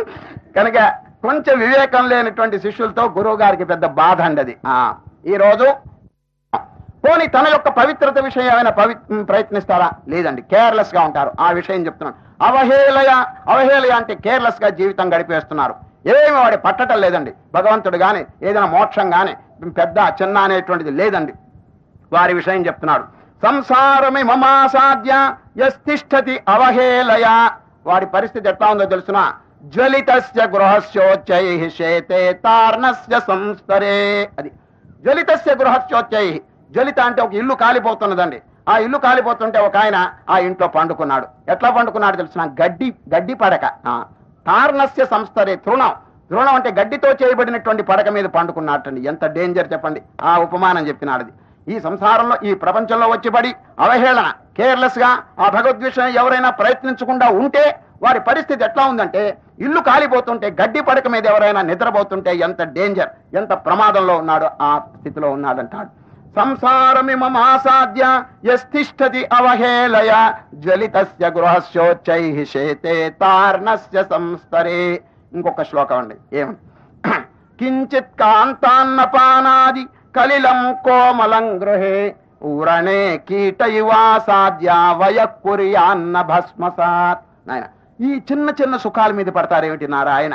కనుక కొంచెం వివేకం లేనటువంటి శిష్యులతో గురువు గారికి పెద్ద బాధ అండి అది. ఆ. ఈ రోజు పోనీ తన యొక్క పవిత్రత విషయం ఏమైనా పవి ప్రయత్నిస్తారా? లేదండి కేర్లెస్గా ఉంటారు. ఆ విషయం చెప్తున్నాను. అవహేళయ అవహేళయ అంటే కేర్లెస్గా జీవితం గడిపేస్తున్నారు. ఏమి వాడి పట్టటం లేదండి. భగవంతుడు గాని ఏదైనా మోక్షం కానీ పెద్ద చిన్న అనేటువంటిది లేదండి. వారి విషయం చెప్తున్నాడు. సంసారమి మమాసాధ్య యస్తిష్టతి అవహేళయ. వాడి పరిస్థితి ఎట్లా ఉందో తెలుసిన? జ్వలితస్య గృహస్యోచ్చై శేతే తార్ణస్య సంస్థరే అది. జ్వలితస్య గృహస్యోచ్చై జ్వలిత అంటే ఒక ఇల్లు కాలిపోతున్నదండి. ఆ ఇల్లు కాలిపోతుంటే ఒక ఆయన ఆ ఇంట్లో పండుకున్నాడు. ఎట్లా పండుకున్నాడు తెలిసిన? గడ్డి గడ్డి పడక. తార్నస్య సంస్థరే. తృణం. తృణం అంటే గడ్డితో చేయబడినటువంటి పడక మీద పండుకున్నట్టండి. ఎంత డేంజర్ చెప్పండి. ఆ ఉపమానం చెప్పినాడది. ఈ సంసారంలో ఈ ప్రపంచంలో వచ్చిబడి అవహేళన కేర్లెస్గా ఆ భగవద్విషయం ఎవరైనా ప్రయత్నించకుండా ఉంటే వారి పరిస్థితి ఎట్లా ఉందంటే ఇల్లు కాలిపోతుంటే గడ్డి పడక మీద ఎవరైనా నిద్రపోతుంటే ఎంత డేంజర్ ఎంత ప్రమాదంలో ఉన్నాడో ఆ స్థితిలో ఉన్నాడంటాడు. సంసారమిమమాసాద్య యస్తిష్టతి అవహేళయ జ్వలితస్య గృహస్యోచ్చై శేతే తార్ణస్య సంస్తరే ఇంకొక శ్లోకం అండి ఏమని కించిత్ కాంతాన్నపానాది కలిలం కోమలం గృహే ఊరణే కీటయువాసాద్య వయక్కుర్యాన్న భస్మసాత్ నాయన ఈ చిన్న చిన్న సుఖాల మీద పడతారేమిటి నారాయణ?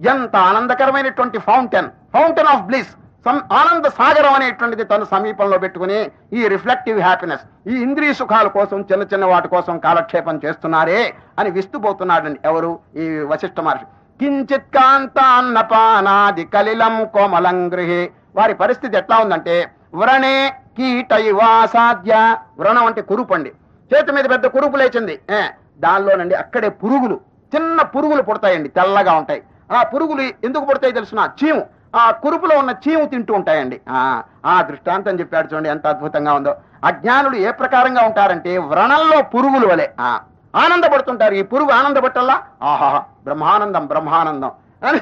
ఎంత ఆనందకరమైనటువంటి ఫౌంటైన్ ఫౌంటైన్ ఆఫ్ బ్లిస్. ఆనంద సాగరం అనేటువంటిది తన సమీపంలో పెట్టుకుని ఈ రిఫ్లెక్టివ్ హ్యాపీనెస్ ఈ ఇంద్రియ సుఖాల కోసం చిన్న చిన్న వాటి కోసం కాలక్షేపం చేస్తున్నారే అని విస్తుపోతున్నాడండి ఎవరు ఈ వశిష్ఠ మహర్షి. కించిత్ కాంతాన్నపానాది కలిలం కోమలం గృహే. వారి పరిస్థితి ఎట్లా ఉందంటే వ్రణే కీట ఇవాసాధ్య వ్రణం అంటే కురుపండి చేతి మీద పెద్ద కురుపు లేచింది. దానిలోనండి అక్కడే పురుగులు చిన్న పురుగులు పుడతాయండి తెల్లగా ఉంటాయి. ఆ పురుగులు ఎందుకు పుడతాయి తెలుసిన? చీము. ఆ కురుపులో ఉన్న చీము తింటూ ఉంటాయండి. ఆ ఆ దృష్టాంతం చెప్పాడు చూడండి ఎంత అద్భుతంగా ఉందో. అజ్ఞానులు ఏ ప్రకారంగా ఉంటారంటే వ్రణంలో పురుగులు వలె. ఆ ఆనందపడుతుంటారు. ఈ పురుగు ఆనందపట్టల్లా? ఆహా బ్రహ్మానందం బ్రహ్మానందం. అని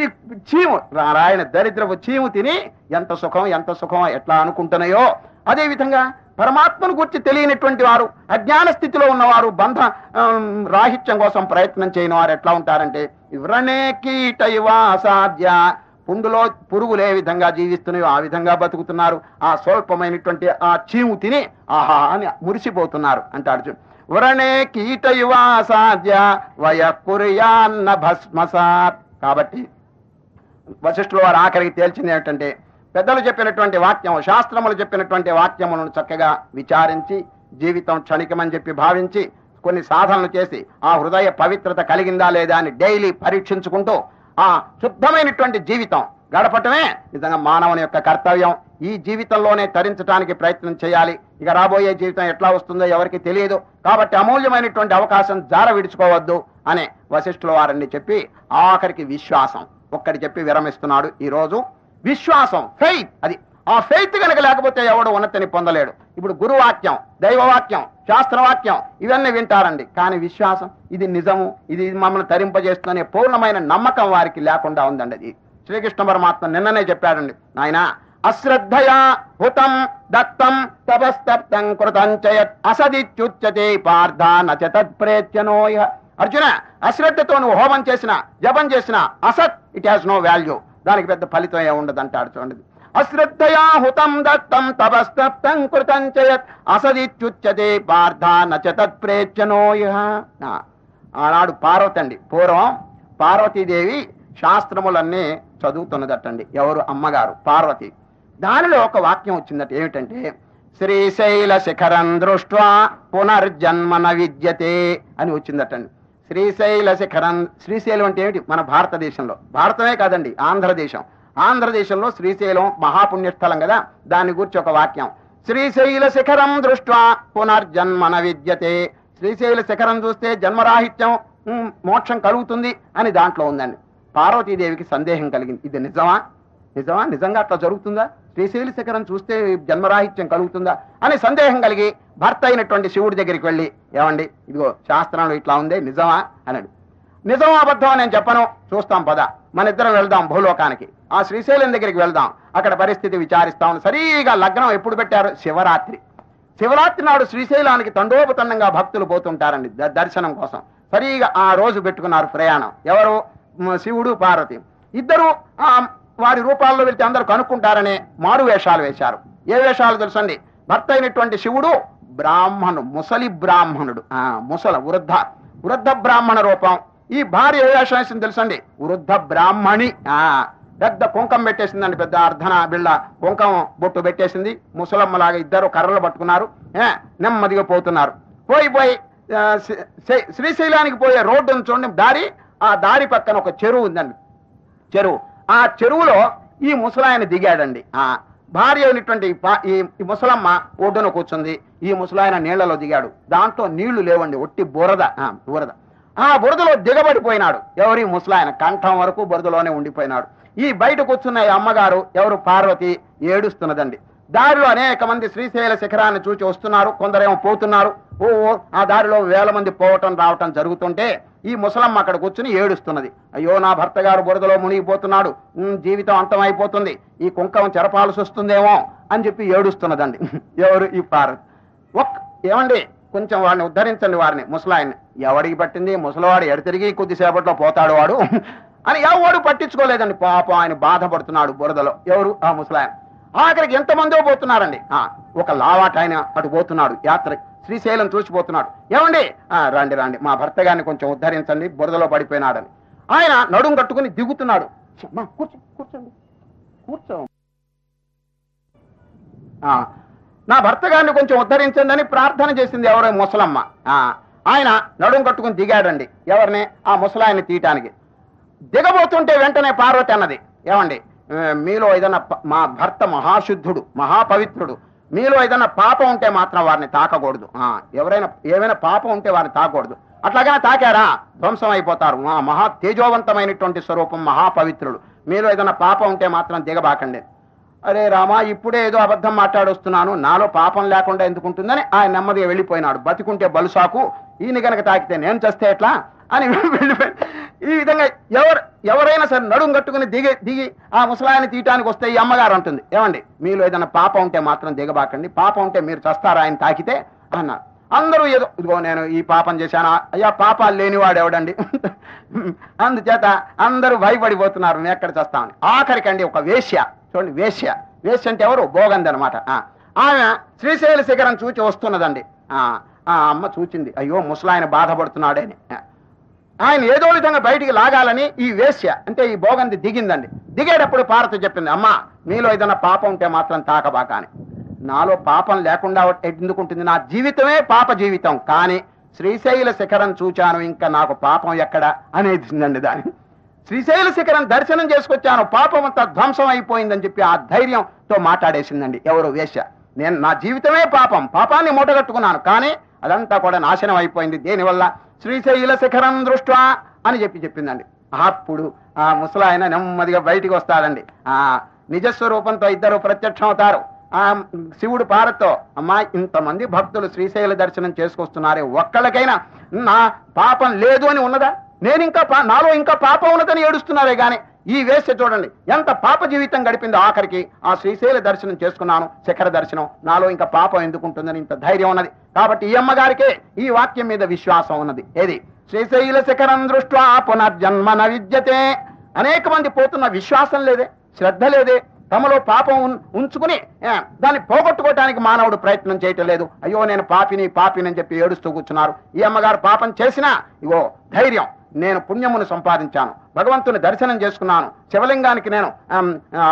ఈ చీము నారాయణ దరిద్రపు చీము తిని ఎంత సుఖం ఎంత సుఖం ఎట్లా అనుకుంటున్నాయో. అదేవిధంగా పరమాత్మను గురించి తెలియనటువంటి వారు అజ్ఞాన స్థితిలో ఉన్నవారు బంధ రాహిత్యం కోసం ప్రయత్నం చేయని వారు ఎట్లా ఉంటారంటే వ్రణే కీట అసాధ్య అసాధ్య పుండులో పురుగులు ఏ విధంగా జీవిస్తున్నాయో ఆ విధంగా బతుకుతున్నారు. ఆ స్వల్పమైనటువంటి ఆ చీము తిని ఆహా అని మురిసిపోతున్నారు అంటే అర్జున్ వరణే కీట ఇవ వయకుర్యాన్న భస్మసాత్. కాబట్టి వశిష్ఠుల వారు ఆఖరికి తేల్చింది ఏమిటంటే పెద్దలు చెప్పినటువంటి వాక్యం శాస్త్రములు చెప్పినటువంటి వాక్యములను చక్కగా విచారించి జీవితం క్షణికమని చెప్పి భావించి కొన్ని సాధనలు చేసి ఆ హృదయ పవిత్రత కలిగిందా లేదా అని డైలీ పరీక్షించుకుంటూ ఆ శుద్ధమైనటువంటి జీవితం గడపటమే నిజంగా మానవుని యొక్క కర్తవ్యం. ఈ జీవితంలోనే తరించడానికి ప్రయత్నం చేయాలి. ఇక రాబోయే జీవితం ఎట్లా వస్తుందో ఎవరికి తెలియదు. కాబట్టి అమూల్యమైనటువంటి అవకాశం జార విడుచుకోవద్దు అనే వశిష్ఠుల వారిని చెప్పి ఆఖరికి విశ్వాసం. ఒక్కడి చెప్పి విరమిస్తున్నాడు. ఈ రోజు విశ్వాసం ఫెయిత్ అది ఆ ఫెయిత్ కనుక లేకపోతే ఎవడు ఉన్నతిని పొందలేడు. ఇప్పుడు గురువాక్యం దైవవాక్యం శాస్త్రవాక్యం ఇవన్నీ వింటారండి. కానీ విశ్వాసం ఇది నిజము ఇది మమ్మల్ని తరింపజేస్తుందనే పూర్ణమైన నమ్మకం వారికి లేకుండా ఉందండి అది. శ్రీకృష్ణ పరమాత్మ నిన్ననే చెప్పాడండి నాయన అశ్రద్ధయా హుతం దత్తం తపస్తప్తం కృతంచయత్ అసదిచ్యుచ్యతే పార్థ నచ తత్ప్రేత్యనోయ అర్జున అశ్రద్ధతో నువ్వు హోమం చేసిన జపం చేసిన అసత్ ఇట్ హ్యాస్ నో వాల్యూ. దానికి పెద్ద ఫలితం ఏ ఉండదు అంటాడు చూడండి. అశ్రద్ధయా హుతం దత్తం తపస్తప్తం కృతం చయత్ అసదిత్యుచ్యతే పార్థ నచ తత్ప్రేత్యనోయ ఆనాడు పార్వతి అండి పూర్వం పార్వతీదేవి శాస్త్రములన్నీ చదువుతున్నదటండి ఎవరు? అమ్మగారు పార్వతి. దానిలో ఒక వాక్యం వచ్చిందట ఏమిటంటే శ్రీశైల శిఖరం దృష్ట్వా పునర్జన్మన విద్యతే అని వచ్చిందటండి. శ్రీశైల శిఖరం శ్రీశైలం అంటే ఏమిటి? మన భారతదేశంలో. భారతమే కాదండి ఆంధ్రదేశం. ఆంధ్రదేశంలో శ్రీశైలం మహాపుణ్యస్థలం కదా దాని గురించి ఒక వాక్యం. శ్రీశైల శిఖరం దృష్ట్వా పునర్జన్మన విద్యతే. శ్రీశైల శిఖరం చూస్తే జన్మరాహిత్యం మోక్షం కలుగుతుంది అని దాంట్లో ఉందండి. పార్వతీదేవికి సందేహం కలిగింది. ఇది నిజమా? నిజమా? నిజంగా అట్లా జరుగుతుందా? శ్రీశైల శిఖరం చూస్తే జన్మరాహిత్యం కలుగుతుందా? అని సందేహం కలిగి భర్త అయినటువంటి శివుడి దగ్గరికి వెళ్ళి ఏమండి ఇదిగో శాస్త్రంలో ఇట్లా ఉంది నిజమా? అన్నాడు. నిజమా అబద్ధమా నేను చెప్పను. చూస్తాం పద. మన ఇద్దరం వెళ్దాం భూలోకానికి ఆ శ్రీశైలం దగ్గరికి వెళ్దాం. అక్కడ పరిస్థితి విచారిస్తాం సరిగా లగ్నం ఎప్పుడు పెట్టారు? శివరాత్రి. శివరాత్రి నాడు శ్రీశైలానికి తండోపతండంగా భక్తులు పోతుంటారండి దర్శనం కోసం. సరిగా ఆ రోజు పెట్టుకున్నారు ప్రయాణం. ఎవరు? శివుడు పార్వతి. ఇద్దరు ఆ వారి రూపాల్లో వెళ్తే అందరూ కనుక్కుంటారనే మారు వేషాలు వేశారు. ఏ వేషాలు తెలుసండి? భర్త అయినటువంటి శివుడు బ్రాహ్మణుడు ముసలి బ్రాహ్మణుడు. ఆ ముసల వృద్ధ వృద్ధ బ్రాహ్మణ రూపం. ఈ భార్య ఏ వేషం వేసింది తెలుసండి? వృద్ధ బ్రాహ్మణి. ఆ పెద్ద కుంకం పెట్టేసిందండి పెద్ద అర్ధన బిళ్ళ కుంకం బొట్టు పెట్టేసింది. ముసలమ్మలాగా ఇద్దరు కర్రలు పట్టుకున్నారు. నెమ్మదిగా పోతున్నారు. పోయి పోయి శ్రీ- శ్రీశైలానికి పోయే రోడ్డును చూడండి. దారి ఆ దారి పక్కన ఒక చెరువు ఉందండి. చెరువు. ఆ చెరువులో ఈ ముసలాయన దిగాడండి. ఆ భార్య అయినటువంటి ఈ ముసలమ్మ ఒడ్డున కూర్చుంది. ఈ ముసలాయన నీళ్ళలో దిగాడు. దాంట్లో నీళ్ళు లేవండి ఒట్టి బురద. ఆ, బురద. ఆ బురదలో దిగబడిపోయినాడు. ఎవరి ముసలాయన కంఠం వరకు బురదలోనే ఉండిపోయినాడు. ఈ బయట కూర్చున్న ఈ అమ్మగారు ఎవరు పార్వతి ఏడుస్తున్నదండి. దారిలో అనేక మంది శ్రీశైల శిఖరాన్ని చూచి వస్తున్నారు కొందరేమో పోతున్నారు. ఓ ఆ దారిలో వేల మంది పోవటం రావటం జరుగుతుంటే ఈ ముసలమ్మ అక్కడ కూర్చుని ఏడుస్తున్నది. అయ్యో నా భర్త గారు బురదలో మునిగిపోతున్నాడు. ఉమ్, జీవితం అంతం అయిపోతుంది ఈ కుంకం చెరపాల్సి వస్తుందేమో అని చెప్పి ఏడుస్తున్నదండి. ఎవరు ఈ పార్వతి? ఒక్ ఏమండి? కొంచెం వాడిని ఉద్ధరించండి వారిని. ముసలాయన్ని. ఎవడికి పట్టింది? ముసలివాడు ఎడతిరిగి కొద్దిసేపట్లో పోతాడు వాడు. అని ఎవడు పట్టించుకోలేదండి. పాపం ఆయన బాధపడుతున్నాడు బురదలో. ఎవరు? ఆ ముసలాయన. ఆఖరికి ఎంతమందో పోతున్నారండి. ఆ, ఒక లావాట ఆయన అటు పోతున్నాడు. యాత్ర శ్రీశైలం చూసిపోతున్నాడు ఏమండి? ఆ, రండి రండి. మా భర్త గారిని కొంచెం ఉద్ధరించండి. బురదలో పడిపోయినాడని. ఆయన నడుం కట్టుకుని దిగుతున్నాడు. కూర్చో కూర్చోండి. కూర్చో. ఆ, నా భర్త గారిని కొంచెం ఉద్ధరించండి అని ప్రార్థన చేసింది ఎవరో ముసలమ్మ. ఆయన నడుం కట్టుకుని దిగాడండి. ఎవరిని? ఆ ముసలాయన్ని తీయటానికి. దిగబోతుంటే వెంటనే పార్వతి అన్నది. ఏమండి? మీలో ఏదైనా మా భర్త మహాశుద్ధుడు మహాపవిత్రుడు మీలో ఏదైనా పాపం ఉంటే మాత్రం వారిని తాకకూడదు. ఆ, ఎవరైనా ఏమైనా పాపం ఉంటే వారిని తాకూడదు అట్లాగా తాకారా? ధ్వంసం అయిపోతారు. ఆ, మహా తేజోవంతమైనటువంటి స్వరూపం మహాపవిత్రుడు. మీలో ఏదైనా పాపం ఉంటే మాత్రం దిగబాకండి. అరే రామా ఇప్పుడే ఏదో అబద్ధం మాట్లాడొస్తున్నాను. నాలో పాపం లేకుండా ఎందుకుంటుందని ఆయన నెమ్మదిగా వెళ్ళిపోయినాడు. బతికుంటే బలుసాకు. ఈయన గనక తాకితే నేను చేస్తే ఎట్లా? అని వెళ్ళిపోయి ఈ విధంగా ఎవరు ఎవరైనా సరే నడుం కట్టుకుని దిగి దిగి ఆ ముసలాయన తీయటానికి వస్తే ఈ అమ్మగారు అంటుంది ఏమండి మీలో ఏదైనా పాపం ఉంటే మాత్రం దిగబాకండి పాపం ఉంటే మీరు చస్తారా ఆయన తాకితే? అన్నారు. అందరూ ఏదో ఇదిగో నేను ఈ పాపం చేశాను అయ్యా పాపాలు లేనివాడు ఎవడండి? అందుచేత అందరూ భయపడిపోతున్నారు నేను ఎక్కడ చేస్తామని. ఆఖరికండి ఒక వేశ్య చూడండి వేశ్య వేశ్య అంటే ఎవరు? భోగంది అనమాట ఆమె శ్రీశైల శిఖరం చూచి వస్తున్నదండి. ఆ, ఆ అమ్మ చూచింది అయ్యో ముసలాయన బాధపడుతున్నాడని. ఆయన ఏదో విధంగా బయటికి లాగాలని ఈ వేశ్య అంటే ఈ భోగంది దిగిందండి. దిగేటప్పుడు పార్వతి చెప్పింది అమ్మా మీలో ఏదైనా పాపం ఉంటే మాత్రం తాకబాక అని. నాలో పాపం లేకుండా ఎందుకుంటుంది? నా జీవితమే పాప జీవితం కానీ శ్రీశైల శిఖరం చూచాను ఇంకా నాకు పాపం ఎక్కడ? అనేసిందండి దాని. శ్రీశైల శిఖరం దర్శనం చేసుకొచ్చాను పాపం అంతా ధ్వంసం అయిపోయిందని చెప్పి ఆ ధైర్యంతో మాట్లాడేసిందండి ఎవరు వేశ్య. నేను నా జీవితమే పాపం పాపాన్ని మూటగట్టుకున్నాను కానీ అదంతా కూడా నాశనం అయిపోయింది. దేనివల్ల? శ్రీశైల శిఖరం దృష్ట్యా అని చెప్పి చెప్పిందండి. అప్పుడు ఆ ముసలాయన నెమ్మదిగా బయటికి వస్తాడండి. ఆ నిజస్వరూపంతో ఇద్దరు ప్రత్యక్షం అవుతారు. ఆ శివుడు పారతో అమ్మా ఇంతమంది భక్తులు శ్రీశైల దర్శనం చేసుకొస్తున్నారే. ఒక్కళ్ళకైనా నా పాపం లేదు అని ఉన్నదా? నేను ఇంకా పా- నాలో ఇంకా పాపం ఉన్నదని ఏడుస్తున్నారే కానీ ఈ వేస్తే చూడండి ఎంత పాప జీవితం గడిపిందో ఆఖరికి ఆ శ్రీశైల దర్శనం చేసుకున్నాను శిఖర దర్శనం. నాలో ఇంకా పాపం ఎందుకుంటుందని ఇంత ధైర్యం ఉన్నది. కాబట్టి ఈ అమ్మగారికే ఈ వాక్యం మీద విశ్వాసం ఉన్నది. ఏది? శ్రీశైల శిఖరం దృష్ట్యా పునర్జన్మన విద్యతే. అనేక మంది పోతున్న విశ్వాసం లేదే శ్రద్ధ లేదే. తమలో పాపం ఉంచుకుని దాన్ని పోగొట్టుకోవటానికి మానవుడు ప్రయత్నం చేయటం లేదు. అయ్యో నేను పాపిని పాపిని అని చెప్పి ఏడుస్తూ కూర్చున్నారు. ఈ అమ్మగారు పాపం చేసినా ఇగో ధైర్యం. నేను పుణ్యమును సంపాదించాను. భగవంతుని దర్శనం చేసుకున్నాను. శివలింగానికి నేను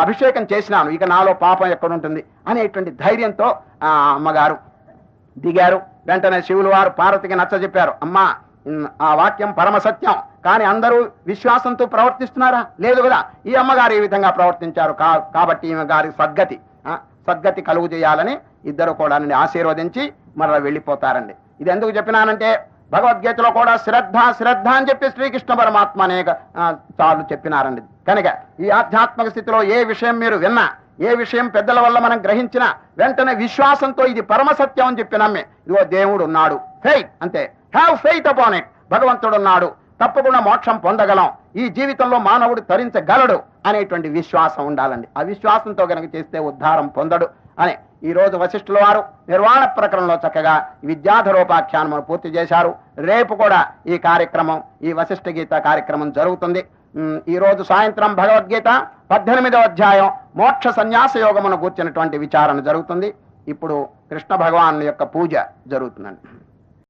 అభిషేకం చేసినాను. ఇక నాలో పాపం ఎక్కడుంటుంది అనేటువంటి ధైర్యంతో ఆ అమ్మగారు దిగారు. వెంటనే శివులు వారు పార్వతికి నచ్చ చెప్పారు. అమ్మా ఆ వాక్యం పరమ సత్యం. కానీ అందరూ విశ్వాసంతో ప్రవర్తిస్తున్నారా? లేదు కదా. ఈ అమ్మగారు ఈ విధంగా ప్రవర్తించారు. కాబట్టి ఈమె గారి సద్గతి సద్గతి కలుగు చేయాలని ఇద్దరు కూడా ఆశీర్వదించి మరలా వెళ్ళిపోతారండి. ఇది ఎందుకు చెప్పినానంటే భగవద్గీతలో కూడా శ్రద్ధ శ్రద్ధ అని చెప్పి శ్రీకృష్ణ పరమాత్మ అనేక చాలు చెప్పినారండి. కనుక ఈ ఆధ్యాత్మిక స్థితిలో ఏ విషయం మీరు విన్నా ఏ విషయం పెద్దల వల్ల మనం గ్రహించినా వెంటనే విశ్వాసంతో ఇది పరమ సత్యం అని చెప్పి నమ్మి ఇదిగో దేవుడు ఉన్నాడు. ఫెయిత్ అంతే. హ్యావ్ ఫెయిత్ అపాన్ ఇట్ భగవంతుడు ఉన్నాడు. తప్పకుండా మోక్షం పొందగలం. ఈ జీవితంలో మానవుడు తరించగలడు అనేటువంటి విశ్వాసం ఉండాలండి. ఆ విశ్వాసంతో గనక చేస్తే ఉద్ధారం పొందడు అని ఈ రోజు వశిష్ఠుల వారు నిర్వాణ ప్రకరణలో చక్కగా విద్యాధరోపాఖ్యానమును పూర్తి చేశారు. రేపు కూడా ఈ కార్యక్రమం ఈ వశిష్ఠ గీత కార్యక్రమం జరుగుతుంది. ఈరోజు ఈ రోజు సాయంత్రం భగవద్గీత పద్దెనిమిదవ అధ్యాయం మోక్ష సన్యాస యోగమును కూర్చున్నటువంటి విచారణ జరుగుతుంది. ఇప్పుడు కృష్ణ భగవాన్ యొక్క పూజ జరుగుతుందండి.